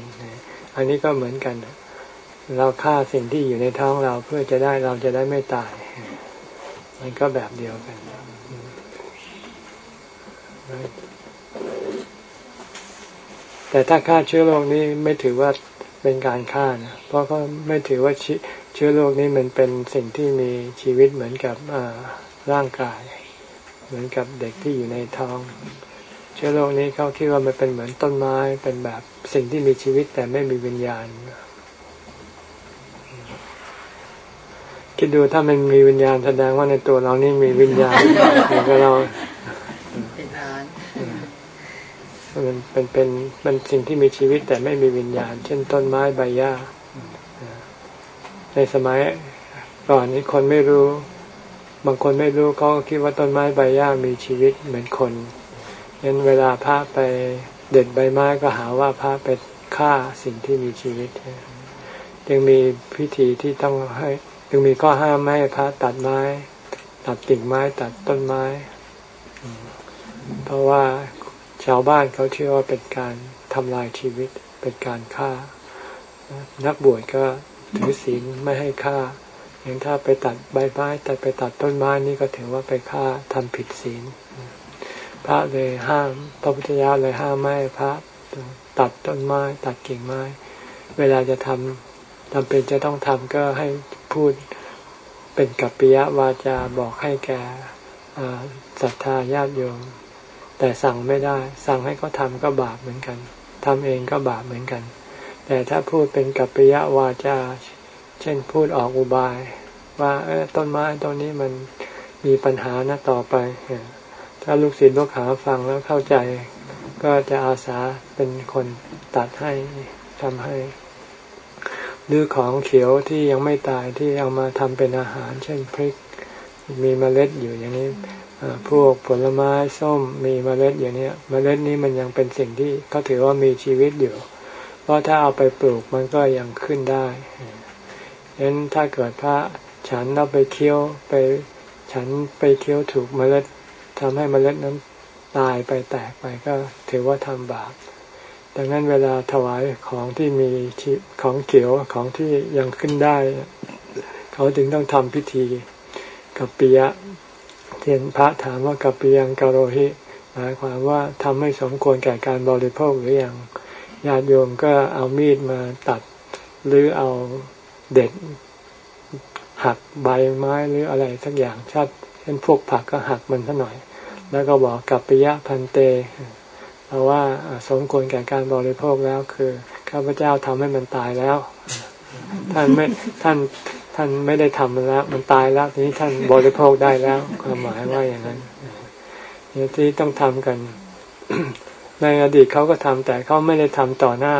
อันนี้ก็เหมือนกัน เราฆ่าสิ่งที่อยู่ในท้องเราเพื่อจะได้เราจะได้ไม่ตาย มันก็แบบเดียวกันแต่ถ้าฆ่าเชื้อโรคนี้ไม่ถือว่าเป็นการฆ่านะเพราะเขาไม่ถือว่าเชื้อโรคนี้มันเป็นสิ่งที่มีชีวิตเหมือนกับร่างกาย เหมือนกับเด็กที่อยู่ในท้อง เชื้อโรคนี้เขาคิดว่ามันเป็นเหมือนต้นไม้เป็นแบบสิ่งที่มีชีวิตแต่ไม่มีวิญญาณ คิดดูถ้ามันมีวิญญาณแสดงว่าในตัวเรานี่มีวิญญาณเหมือนกับเราเป็นนานมันเป็นเป็นเป็นสิ่งที่มีชีวิตแต่ไม่มีวิญญาณ เช่นต้นไม้ใบหญ้า ในสมัยก่อนนี้คนไม่รู้ บางคนไม่รู้เขาก็คิดว่าต้นไม้ใบหญ้ามีชีวิตเหมือนคน ยันเวลาพระไปเด็ดใบไม้ก็หาว่าพระไปฆ่าสิ่งที่มีชีวิต จึงมีพิธีที่ต้องให้จึงมีข้อห้ามไม่ให้พระตัดไม้ ตัดกิ่งไม้ตัดต้นไม้ เพราะว่าชาวบ้านเขาเชื่อว่าเป็นการทำลายชีวิตเป็นการฆ่า นักบวชก็ถือศีลไม่ให้ฆ่าอย่างถ้าไปตัดใบไม้แต่ไปตัดต้นไม้นี่ก็ถือว่าไปฆ่าทำผิดศีล พระเลยห้าม พระพุทธเจ้าเลยห้ามไม้พระตัดต้นไม้ตัดกิ่งไม้ เวลาจะทำจำเป็นจะต้องทำก็ให้พูดเป็นกัปปิยะวาจาบอกให้แก่ศรัทธาญาติโยม แต่สั่งไม่ได้ สั่งให้เขาทำก็บาปเหมือนกันทำเองก็บาปเหมือนกัน แต่ถ้าพูดเป็นกัปปิยะวาจา เช่นพูดออกอุบาย ว่าเออต้นไม้ต้นนี้มันมีปัญหานะต่อไปเอ ถ้าลูกศิษย์ลูกหาฟังแล้วเข้าใจ ก็จะอาสาเป็นคนตัดให้ทำให้บหรือของเขียวที่ยังไม่ตายที่เอามาทำเป็นอาหาร เช่นพริก มีเมล็ดอยู่อย่างนี้พวกผลไม้ส้มมีเมล็ดอย่างนี้เมล็ดนี้มันยังเป็นสิ่งที่เขาถือว่ามีชีวิตอยู่ เพราะถ้าเอาไปปลูกมันก็ยังขึ้นได้ฉะนั้นถ้าเกิดพระฉันเราไปเคี้ยวไปฉันไปเคี้ยวถูกเมล็ด ทำให้เมล็ดนั้นตายไปแตกไปก็ถือว่าทำบาป ดังนั้นเวลาถวายของที่มีของเขียวของที่ยังขึ้นได้ เขาถึงต้องทำพิธีกับปิยะเทียนพระถามว่ากับปิยังกโรหิ หมายความว่าทำให้สมควรแก่การบริโภคหรือยังญาติโยมก็เอามีดมาตัด หรือเอาเด็ดหักใบไม้หรืออะไรสักอย่างชัดเช่นพวกผักก็หักมันสัหน่อย แล้วก็บอกกับปิยะพันเตเพราะว่าสมควรแก่การบริโภคแล้วคือข้าพเจ้าทำให้มันตายแล้ว ท่านไม่ท่านท่านไม่ได้ทำมันแล้วมันตายแล้วทีนี้ท่านบริโภคได้แล้ว ความหมายว่าอย่างนั้นนี่ที่ต้องทำกัน ในอดีตเขาก็ทำแต่เขาไม่ได้ทำต่อหน้า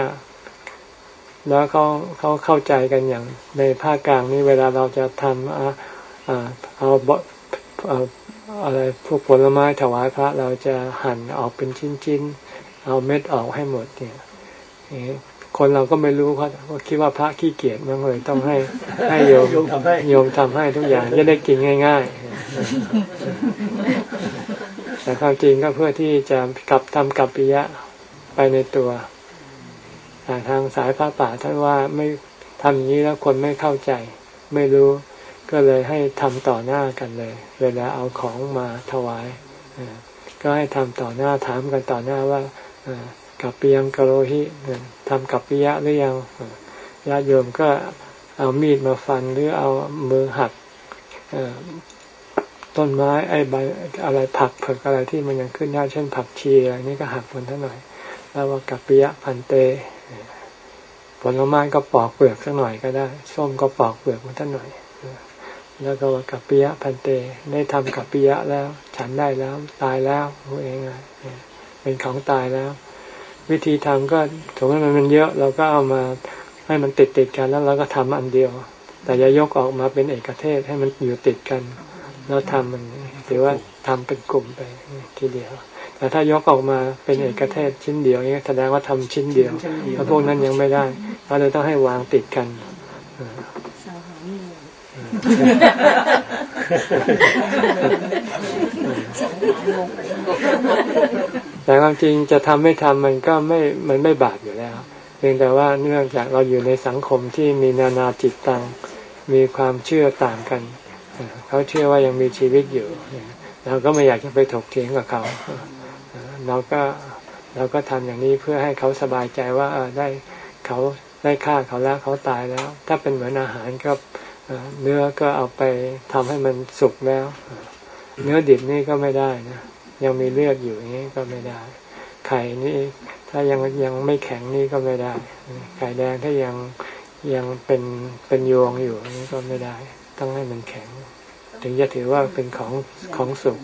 แล้วเขาเขาเข้าใจกันอย่าง ในภาคกลางนี่เวลาเราจะทำเอาเอาเอาอะไรพวกผลไม้ถวายพระเราจะหั่นออกเป็นชิ้นๆ เอาเม็ดออกให้หมดเนี่ยคนเราก็ไม่รู้เขาคิดว่าพระขี้เกียจมันเลยต้องให้ให้โยมโยมทำให้ทุกอย่างจะได้กินง่าย ๆ แต่ความจริงก็เพื่อที่จะกลับทำกับปิยะไปในตัวแต่ทางสายพระป่าท่านว่าไม่ทำอย่างนี้แล้วคนไม่เข้าใจ ไม่รู้ ก็เลยให้ทำต่อหน้ากันเลย เวลาเอาของมาถวายก็ให้ทำต่อหน้าถามกันต่อหน้าว่ากับเปียงกโรหิทำกับปิยะหรือยังญาติโยมก็เอามีดมาฟันหรือเอามือหักต้นไม้ไอ้ใบอะไรผักเผือกอะไรที่มันยังขึ้นได้เช่นผักชีอะไรนี้ก็หักมันท่าหน่อย แล้วว่ากับปิยะพันเตผลไม้ก็ปอกเปลือกสักหน่อยก็ได้ ส้มก็ปอกเปลือกมันท่าหน่อย แล้วก็ว่ากับปิยะพันเต ได้ทำกับปิยะแล้ว ฉันได้แล้ว ตายแล้วพูดง่ายๆเป็นของตายแล้ว วิธีทำก็ถึงแม้มันเยอะ เราก็เอามาให้มันติดติดกันแล้วเราก็ทำอันเดียว แต่อย่ายกออกมาเป็นเอกเทศให้มันอยู่ติดกันแล้วทำมันถือว่าทำเป็นกลุ่มไปทีเดียว แต่ถ้ายกออกมาเป็นเอกเทศชิ้นเดียวนี่แสดงว่าทำชิ้นเดียวแล้วพวกนั้นยังไม่ได้เราเลยต้องให้วางติดกัน แต่ความจริงจะทำไม่ทำมันก็ไม่มันไม่บาปอยู่แล้ว เพียงแต่ว่าเนื่องจากเราอยู่ในสังคมที่มีนานาจิตตังมีความเชื่อต่างกัน เขาเชื่อว่ายังมีชีวิตอยู่ เราก็ไม่อยากจะไปถกเถียงกับเขาเราก็เราก็ทำอย่างนี้เพื่อให้เขาสบายใจว่าเออได้เขาได้ฆ่าเขาแล้วเขาตายแล้ว ถ้าเป็นเหมือนอาหารก็ เนื้อก็เอาไปทำให้มันสุกแล้ว เนื้อดิบนี่ก็ไม่ได้นะยังมีเลือดอยู่อย่างนี้ก็ไม่ได้ ไข่นี่ถ้ายังยังไม่แข็งนี่ก็ไม่ได้ ไข่แดงถ้ายังยังเป็นเป็นยวงอยู่นี่ก็ไม่ได้ ต้องให้มันแข็ง ถึงจะถือว่าเป็นของของสุก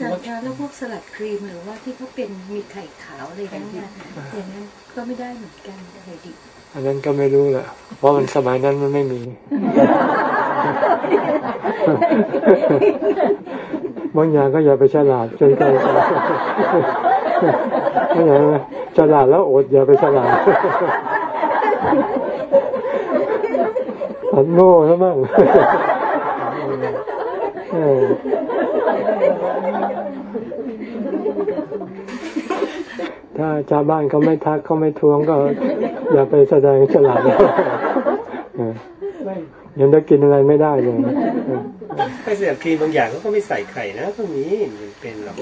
จากแล้วพวกสลัดครีมหรือว่าที่เขาเป็นมีไข่ขาวอะไรอย่างเงี้ยอย่างนั้นก็ไม่ได้เหมือนกันไข่ดิบอันนั้นก็ไม่รู้แหละเพราะมันสมัยนั้นมันไม่มีบางอย่างก็อย่าไปฉลาดจนเกินไปไม่อย่างฉลาดแล้วอดอย่าไปฉลาดอันโง่แล้วมั้ง ถ้าชาวบ้านเขาไม่ทักเขาไม่ทวงก็ อย่าไปแสดงฉลาดยังได้กินอะไรไม่ได้เลยไข่เสียบครีมบางอย่างก็ไม่ใส่ไข่นะพวกนี้มันเป็นหรอก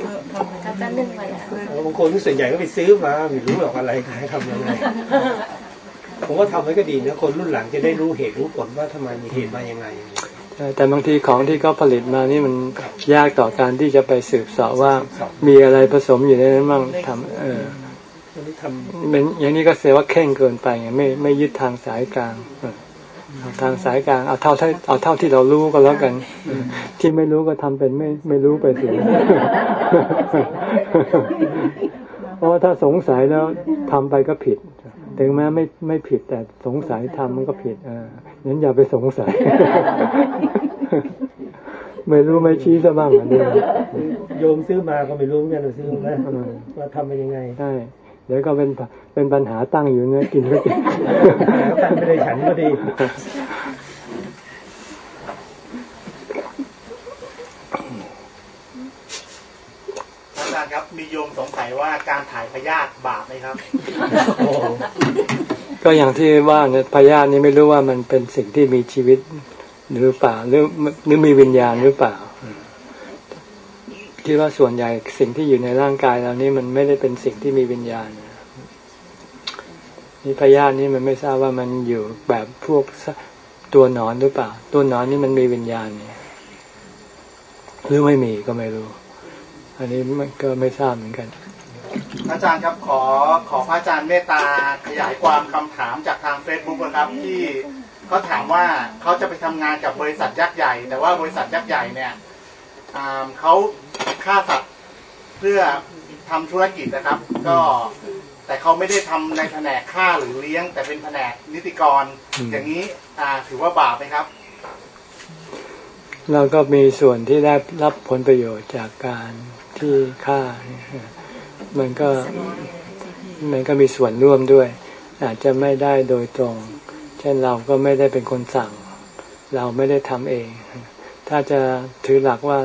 ก็จะนึ่งมาแล้วบางคนส่วนใหญ่ก็ไปซื้อมาไม่รู้หรอกอะไรใครทำยังไงผมว่าทำไว้ก็ดีนะคนรุ่นหลังจะได้รู้เหตุรู้ผลว่าทำไมมีเหตุมายังไง แต่บางทีของที่เขาผลิตมานี่มันยากต่อการที่จะไปสืบสอบว่ามีอะไรผสมอยู่ในนั้นบ้างทำเออเป็นอย่างนี้ก็เสียว่าเข่งเกินไปไงไม่ไม่ยึดทางสายกลางทางสายกลางเอาเท่าเอาเท่าที่เรารู้ก็แล้วกัน ที่ไม่รู้ก็ทำเป็นไม่ไม่รู้ไปสิเพราะว่าถ้าสงสัยแล้วทำไปก็ผิด ถึงแม้ไม่ไม่ผิดแต่สงสัยทำมันก็ผิดอ่างั้นอย่าไปสงสัย ไม่รู้ไม่ชี้ซะบ้างอันนี้โยมซื้อมาก็ไม่รู้เหมือนกันว่าซื้อมาว่าทำเป็นยังไงใช่เดี๋ยวก็เป็นเป็นปัญหาตั้งอยู่เนี่ยกินก็กินตั้งไม่ได้ฉันก็ดี อาจารย์ครับมีโยมสงสัยว่าการถ่ายพยาธิบาปไหมครับก็อย่างที่ว่าเนี่ยพยาธินี้ไม่รู้ว่ามันเป็นสิ่งที่มีชีวิตหรือเปล่าหรือหรือมีวิญญาณหรือเปล่าที่ว่าส่วนใหญ่สิ่งที่อยู่ในร่างกายเรานี้มันไม่ได้เป็นสิ่งที่มีวิญญาณนี่พยาธินี้มันไม่ทราบว่ามันอยู่แบบพวกตัวนอนหรือเปล่า ตัวนอนนี่มันมีวิญญาณเนี่ยหรือไม่มีก็ไม่รู้ อันนี้มันก็ไม่ทราบเหมือนกัน อาจารย์ครับขอขอพระอาจารย์เมตตาขยายความคำถามจากทางเฟซบุ๊กนะครับที่เขาถามว่าเขาจะไปทำงานกับบริษัทยักษ์ใหญ่ แต่ว่าบริษัทยักษ์ใหญ่เนี่ยอ่าเขาฆ่าสัตว์เพื่อทำธุรกิจนะครับ ก็แต่เขาไม่ได้ทำในแผนกฆ่าหรือเลี้ยง แต่เป็นแผนกนิติกรอืมอย่างนี้อ่าถือว่าบาปไหมครับ เราก็มีส่วนที่ได้รับผลประโยชน์จากการ ที่ฆ่าเนี่ยมันก็มันก็มีส่วนร่วมด้วย อาจจะไม่ได้โดยตรง เช่นเราก็ไม่ได้เป็นคนสั่ง เราไม่ได้ทำเอง ถ้าจะถือหลักว่า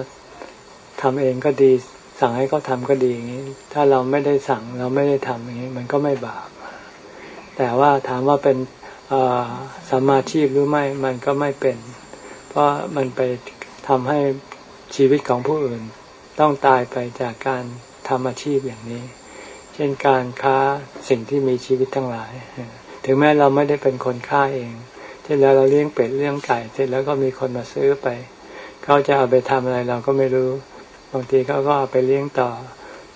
ทำเองก็ดี สั่งให้เขาทำก็ดีอย่างนี้ ถ้าเราไม่ได้สั่ง เราไม่ได้ทำอย่างนี้ มันก็ไม่บาป แต่ว่าถามว่าเป็นเอ่อสัมมาชีพหรือไม่มันก็ไม่เป็น เพราะมันไปทำให้ชีวิตของผู้อื่น ต้องตายไปจากการทำอาชีพอย่างนี้ เช่นการค้าสิ่งที่มีชีวิตทั้งหลาย ถึงแม้เราไม่ได้เป็นคนฆ่าเองเช่นแล้วเราเลี้ยงเป็ดเลี้ยงไก่เสร็จแล้วก็มีคนมาซื้อไป เขาจะเอาไปทำอะไรเราก็ไม่รู้ บางทีเขาก็เอาไปเลี้ยงต่อ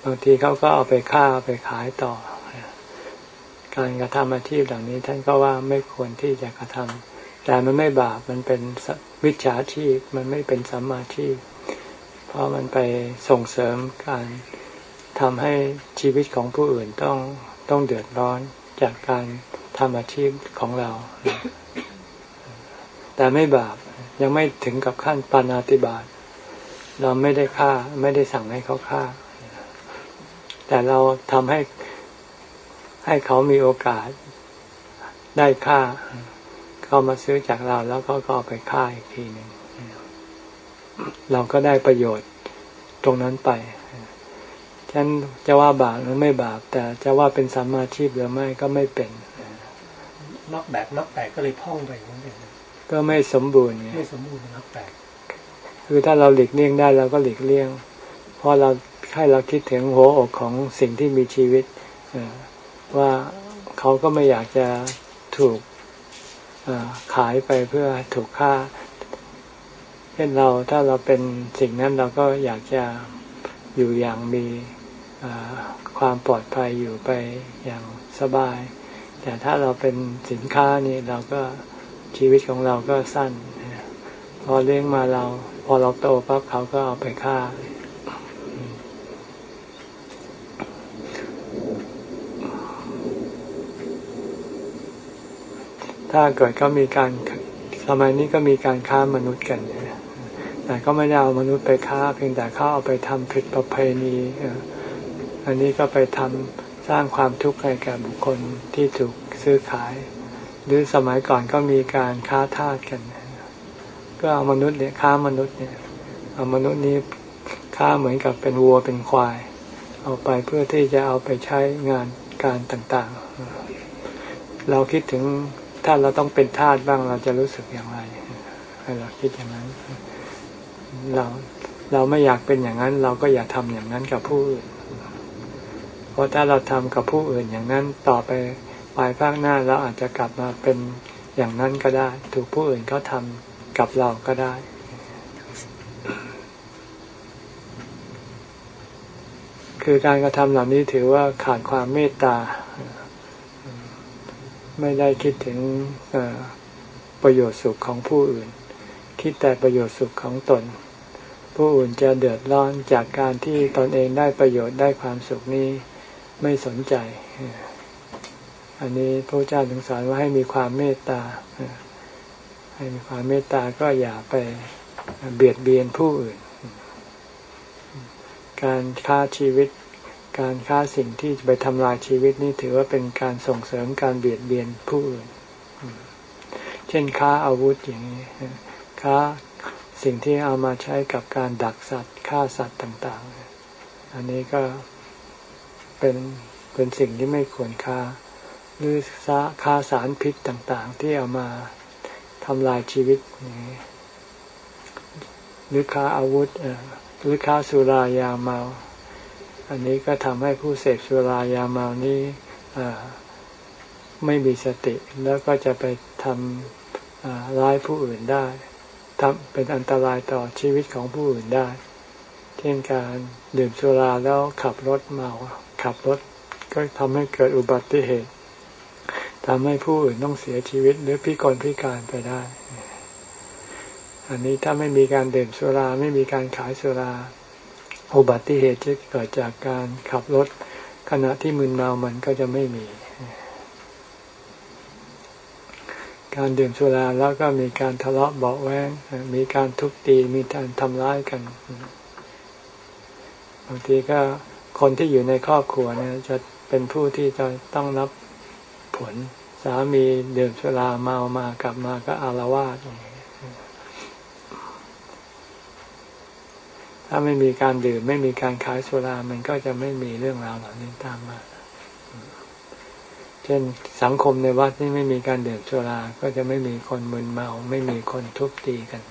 บางทีเขาก็เอาไปฆ่าาไปขายต่อ การกระทำอาชีพเหล่านี้ท่านก็ว่าไม่ควรที่จะกระทำแต่มันไม่บาปมันเป็นวิชาชีพมันไม่เป็นสัมมาชีพ เพราะมันไปส่งเสริมการทำให้ชีวิตของผู้อื่นต้องต้องเดือดร้อนจากการทำอาชีพของเรา แต่ไม่บาปยังไม่ถึงกับขั้นปานาติบาตเราไม่ได้ฆ่าไม่ได้สั่งให้เขาฆ่า แต่เราทำให้ให้เขามีโอกาสได้ฆ่า เขามาซื้อจากเราแล้วเขาก็เอาไปฆ่าอีกทีหนึ่ง เราก็ได้ประโยชน์ตรงนั้นไปฉันจะว่าบาปหรือไม่บาป แต่จะว่าเป็นสัมมาชีพหรือไม่ก็ไม่เป็นนอกแบบนอกแตกก็เลยพ่องไปเหมือนกันก็ไม่สมบูรณ์ไงไม่สมบูรณ์นอกแตกคือถ้าเราหลีกเลี่ยงได้เราก็หลีกเลี่ยงเพราะเราให้เราคิดถึงหัวอกของสิ่งที่มีชีวิตเอ่อว่าเขาก็ไม่อยากจะถูกเอ่อขายไปเพื่อถูกฆ่า เช่นเราถ้าเราเป็นสิ่งนั้นเราก็อยากจะอยู่อย่างมีความปลอดภัยอยู่ไปอย่างสบาย แต่ถ้าเราเป็นสินค้านี่เราก็ชีวิตของเราก็สั้น พอเลี้ยงมาเรา พอเราโตปั๊บเขาก็เอาไปฆ่า ถ้าเกิดเขามีการสมัยนี้ก็มีการค้ามนุษย์กันนะ แต่ก็ไม่ได้เอามนุษย์ไปค้าเพียงแต่เขาเอาไปทำผิดประเพณีอันนี้ก็ไปทำสร้างความทุกข์ให้แก่บุคคลที่ถูกซื้อขาย หรือสมัยก่อนก็มีการค้าทาสกัน ก็เอามนุษย์เนี่ยค้ามนุษย์เนี่ยเอามนุษย์นี้ค้าเหมือนกับเป็นวัวเป็นควาย เอาไปเพื่อที่จะเอาไปใช้งานการต่างๆ เราคิดถึงถ้าเราต้องเป็นทาสบ้างเราจะรู้สึกอย่างไรให้เราคิดอย่างนั้น เราเราไม่อยากเป็นอย่างนั้น เราก็อย่าทำอย่างนั้นกับผู้อื่น เพราะถ้าเราทำกับผู้อื่นอย่างนั้นต่อไปภายภาคหน้าเราอาจจะกลับมาเป็นอย่างนั้นก็ได้ ถูกผู้อื่นเขาทำกับเราก็ได้คือการกระทำเหล่านี้ถือว่าขาดความเมตตา ไม่ได้คิดถึงประโยชน์สุขของผู้อื่น คิดแต่ประโยชน์สุขของตน ผู้อื่นจะเดือดร้อนจากการที่ตนเองได้ประโยชน์ได้ความสุขนี้ไม่สนใจ อันนี้พระเจ้าถึงสอนว่าให้มีความเมตตา ให้มีความเมตตาก็อย่าไปเบียดเบียนผู้อื่น การฆ่าชีวิต การฆ่าสิ่งที่ไปทำลายชีวิตนี่ถือว่าเป็นการส่งเสริมการเบียดเบียนผู้อื่น เช่นค้าอาวุธอย่างนี้ค้า สิ่งที่เอามาใช้กับการดักสัตว์ฆ่าสัตว์ต่าง ๆ อันนี้ก็เป็นเป็นสิ่งที่ไม่ควรค้าหรือค้าสารพิษต่างๆ ที่เอามาทำลายชีวิตนี้หรือค้าอาวุธหรือค้าสุรายาเมา อันนี้ก็ทำให้ผู้เสพสุรายาเมานี้ไม่มีสติ แล้วก็จะไปทำร้ายผู้อื่นได้ ทำเป็นอันตรายต่อชีวิตของผู้อื่นได้ เช่นการดื่มสุราแล้วขับรถเมา ขับรถก็ทำให้เกิดอุบัติเหตุทำให้ผู้อื่นต้องเสียชีวิตหรือพิกลพิการไปได้ อันนี้ถ้าไม่มีการดื่มสุราไม่มีการขายสุรา อุบัติเหตุจะเกิดจากการขับรถขณะที่มึนเมามันก็จะไม่มี การดื่มสุราแล้วก็มีการทะเลาะเบาแวงมีการทุบตีมีการทำร้ายกันบางทีก็คนที่อยู่ในครอบครัวเนี่ย จะเป็นผู้ที่จะต้องรับผลสามีดื่มสุราเมามากลับมาก็อารวาสถ้าไม่มีการดื่มไม่มีการขายสุรา มันก็จะไม่มีเรื่องราวเหล่านี้ตามมา เช่นสังคมในวัดนี่ไม่มีการดื่มสุรา ก็จะไม่มีคนมึนเมา ไม่มีคนทุบตีกัน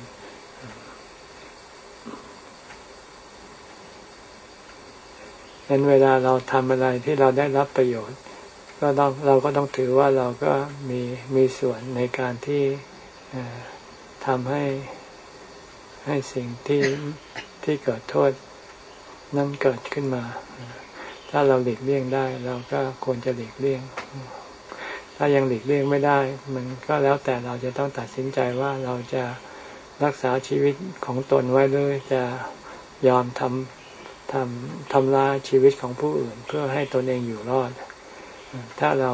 เห็นเวลาเราทำอะไรที่เราได้รับประโยชน์ ก็ต้องเราก็ต้องถือว่าเราก็มีมีส่วนในการที่ทำให้ให้สิ่งที่ที่เกิดโทษนั้นเกิดขึ้นมา ถ้าเราหลีกเลี่ยงได้ เราก็ควรจะหลีกเลี่ยง ถ้ายังหลีกเลี่ยงไม่ได้ มันก็แล้วแต่เราจะต้องตัดสินใจว่าเราจะรักษาชีวิตของตนไว้เลยจะยอมทำทำทำลายชีวิตของผู้อื่น เพื่อให้ตนเองอยู่รอด ถ้าเรา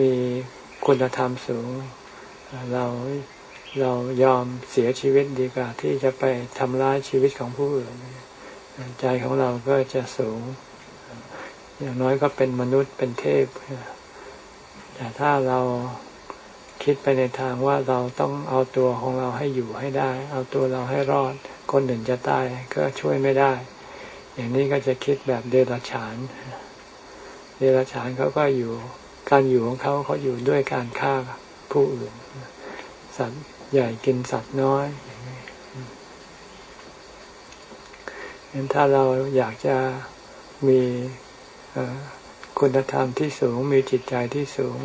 มีคุณธรรมสูง เราเรายอมเสียชีวิตดีกว่าที่จะไปทำร้ายชีวิตของผู้อื่น ใจของเราก็จะสูง อย่างน้อยก็เป็นมนุษย์เป็นเทพ แต่ถ้าเราคิดไปในทางว่าเราต้องเอาตัวของเราให้อยู่ให้ได้ เอาตัวเราให้รอด คนอื่นจะตายก็ช่วยไม่ได้ อย่างนี้ก็จะคิดแบบเดรัจฉาน เดรัจฉานเขาก็อยู่การอยู่ของเขาเขาอยู่ด้วยการฆ่าผู้อื่น สัตว์ใหญ่กินสัตว์น้อยอย่างนี้เห็นถ้าเราอยากจะมี คุณธรรมที่สูงมีจิตใจที่สูง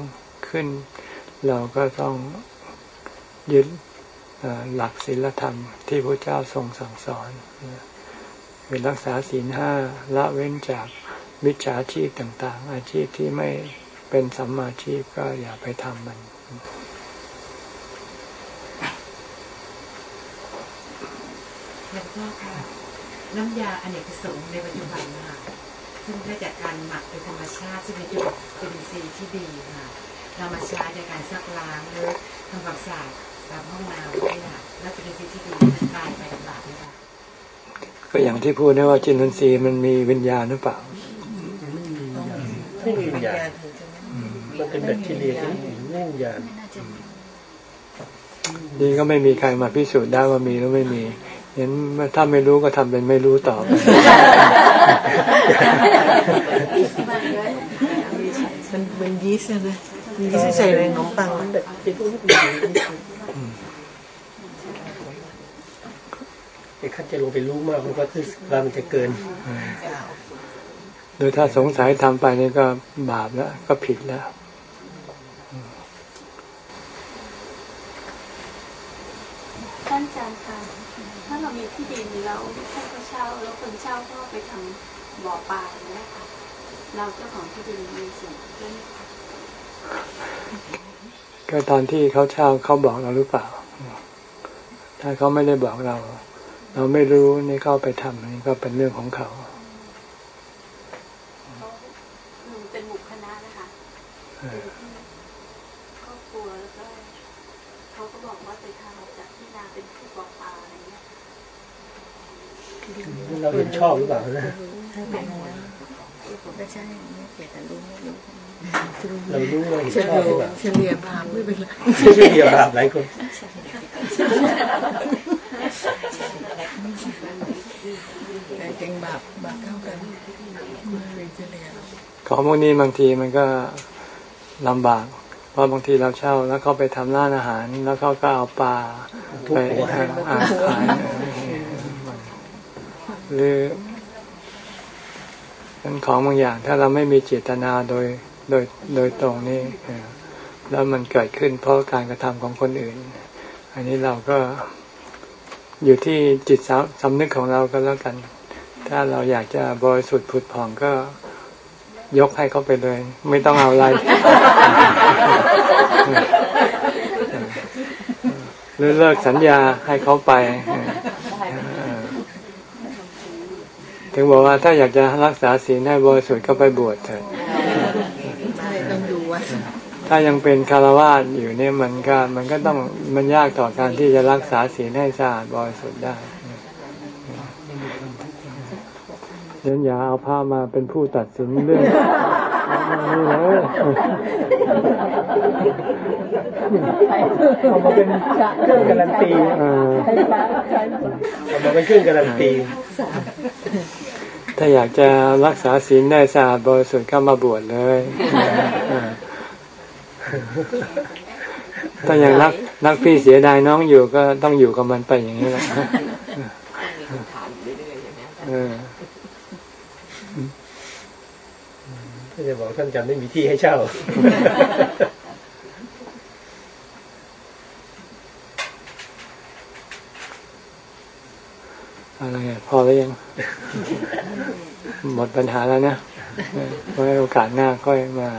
ขึ้น เราก็ต้องยึดหลักศีลธรรมที่พระเจ้าทรงสั่งสอนเป็นรักษาศีลห้าละเว้นจากมิจฉาชีพต่าง ๆ อาชีพที่ไม่เป็นสัมมาชีพก็อย่าไปทำมัน หลวงพ่อคะน้ำยาอเนกประสงค์ในปัจจุบันนะคะ ซึ่งได้จากการหมักเป็นธรรมชาติซึ่งเป็นจุดเป็นซีที่ดีค่ะเรามาใช้ในการซักล้างหรือทำความสะอาดตามห้องน้ำด้วยค่ะและเป็นซีที่ดีมันตายไปลำบากไหมคะก็อย่างที่พูดนะว่าจินนทรีย์มันมีวิญญาณหรือเปล่าไม่มีวิญญาณมันเป็นแบคทีเรียที่ไม่มีวิญญาณนี่ก็ไม่มีใครมาพิสูจน์ได้ว่ามีหรือไม่มี เห็นถ้าไม่รู้ก็ทำเป็นไม่รู้ต่อไปมันมันยีสต์นะยีสต์ใส่ในขนมปังมันแบบเป็นพวกไอ้ขั้นจะลงไปรู้มากมันก็คือว่ามันจะเกินโดยถ้าสงสัยทำไปนี่ก็บาปแล้วก็ผิดแล้วท่านอา จารย์ค่ะถ้าเรามีที่ดินแล้วให้เขาเช่า แล้วคนเช่าก็ไปทำบ่อปลาอย่างนี้ค่ะเราเจ้าของที่ดินมีส่วนด้วยไหมคะก็ตอนที่เขาเช่าเขาบอกเราหรือเปล่า ถ้าเขาไม่ได้บอกเรา เราไม่รู้นี่เขาไปทำนี่ก็เป็นเรื่องของเขาเครอบครัวแล้วก็เขาก็บอกว่าไปทำจากที่นาเป็นผู้บอกปลาอะไรเงี้ย เราเห็น ชอบหรือเปล่านะไม่ใช่ไม่เกี่ยวกับรู้ไม่รู้เรารู้เราเห็นเฉชอบหรือลี่ยเปล่าเฉลี่ยบาปไม่เป็นไรไม่ใช่เดียวแบบหลายคนแต่เก่งบาปบาปเท่ากันไม่เป็นเฉลี่ยของพวกนี้บางทีมันก็ลำบากเพราะบางทีเราเช่าแล้วเขาไปทำร้านอาหาร แล้วเขาก็เอาปลาไปอ่านขาย หรือเป็นของบางอย่าง ถ้าเราไม่มีเจตนาโดยโดยโดยตรงนี่แล้วมันเกิดขึ้นเพราะการกระทำของคนอื่น อันนี้เราก็อยู่ที่จิตสำนึกของเราก็แล้วกัน ถ้าเราอยากจะบริสุทธิ์ผุดผ่องก็ยกให้เขาไปเลย ไม่ต้องเอาอะไร หรือเลิกสัญญาให้เขาไป ถึงบอกว่าถ้าอยากจะรักษาศีลให้บริสุทธิ์ก็ไปบวชเถอะใช่ต้องดูว่าถ้ายังเป็นคารวาสอยู่เนี่ยมันก็มันก็ต้องมันยากต่อการที่จะรักษาศีลให้สะอาดบริสุทธิ์ได้เดี๋ยวอย่าเอาผ้ามาเป็นผู้ตัดสินเรื่องนี่นะเอามาเป็นเครื่องการันตีเออเอามาเป็นเครื่องการันตี ถ้าอยากจะรักษาศีลได้สะอาดบริสุทธิ์ก็มาบวชเลยเออถ้ายังรักรักพี่เสียดายน้องอยู่ก็ต้องอยู่กับมันไปอย่างนี้แหละเออก็จะบอกท่านจะไม่มีที่ให้เช่า อะไรอะพอแล้วยัง หมดปัญหาแล้วนะเออไว้โอกาสหน้าค่อยมา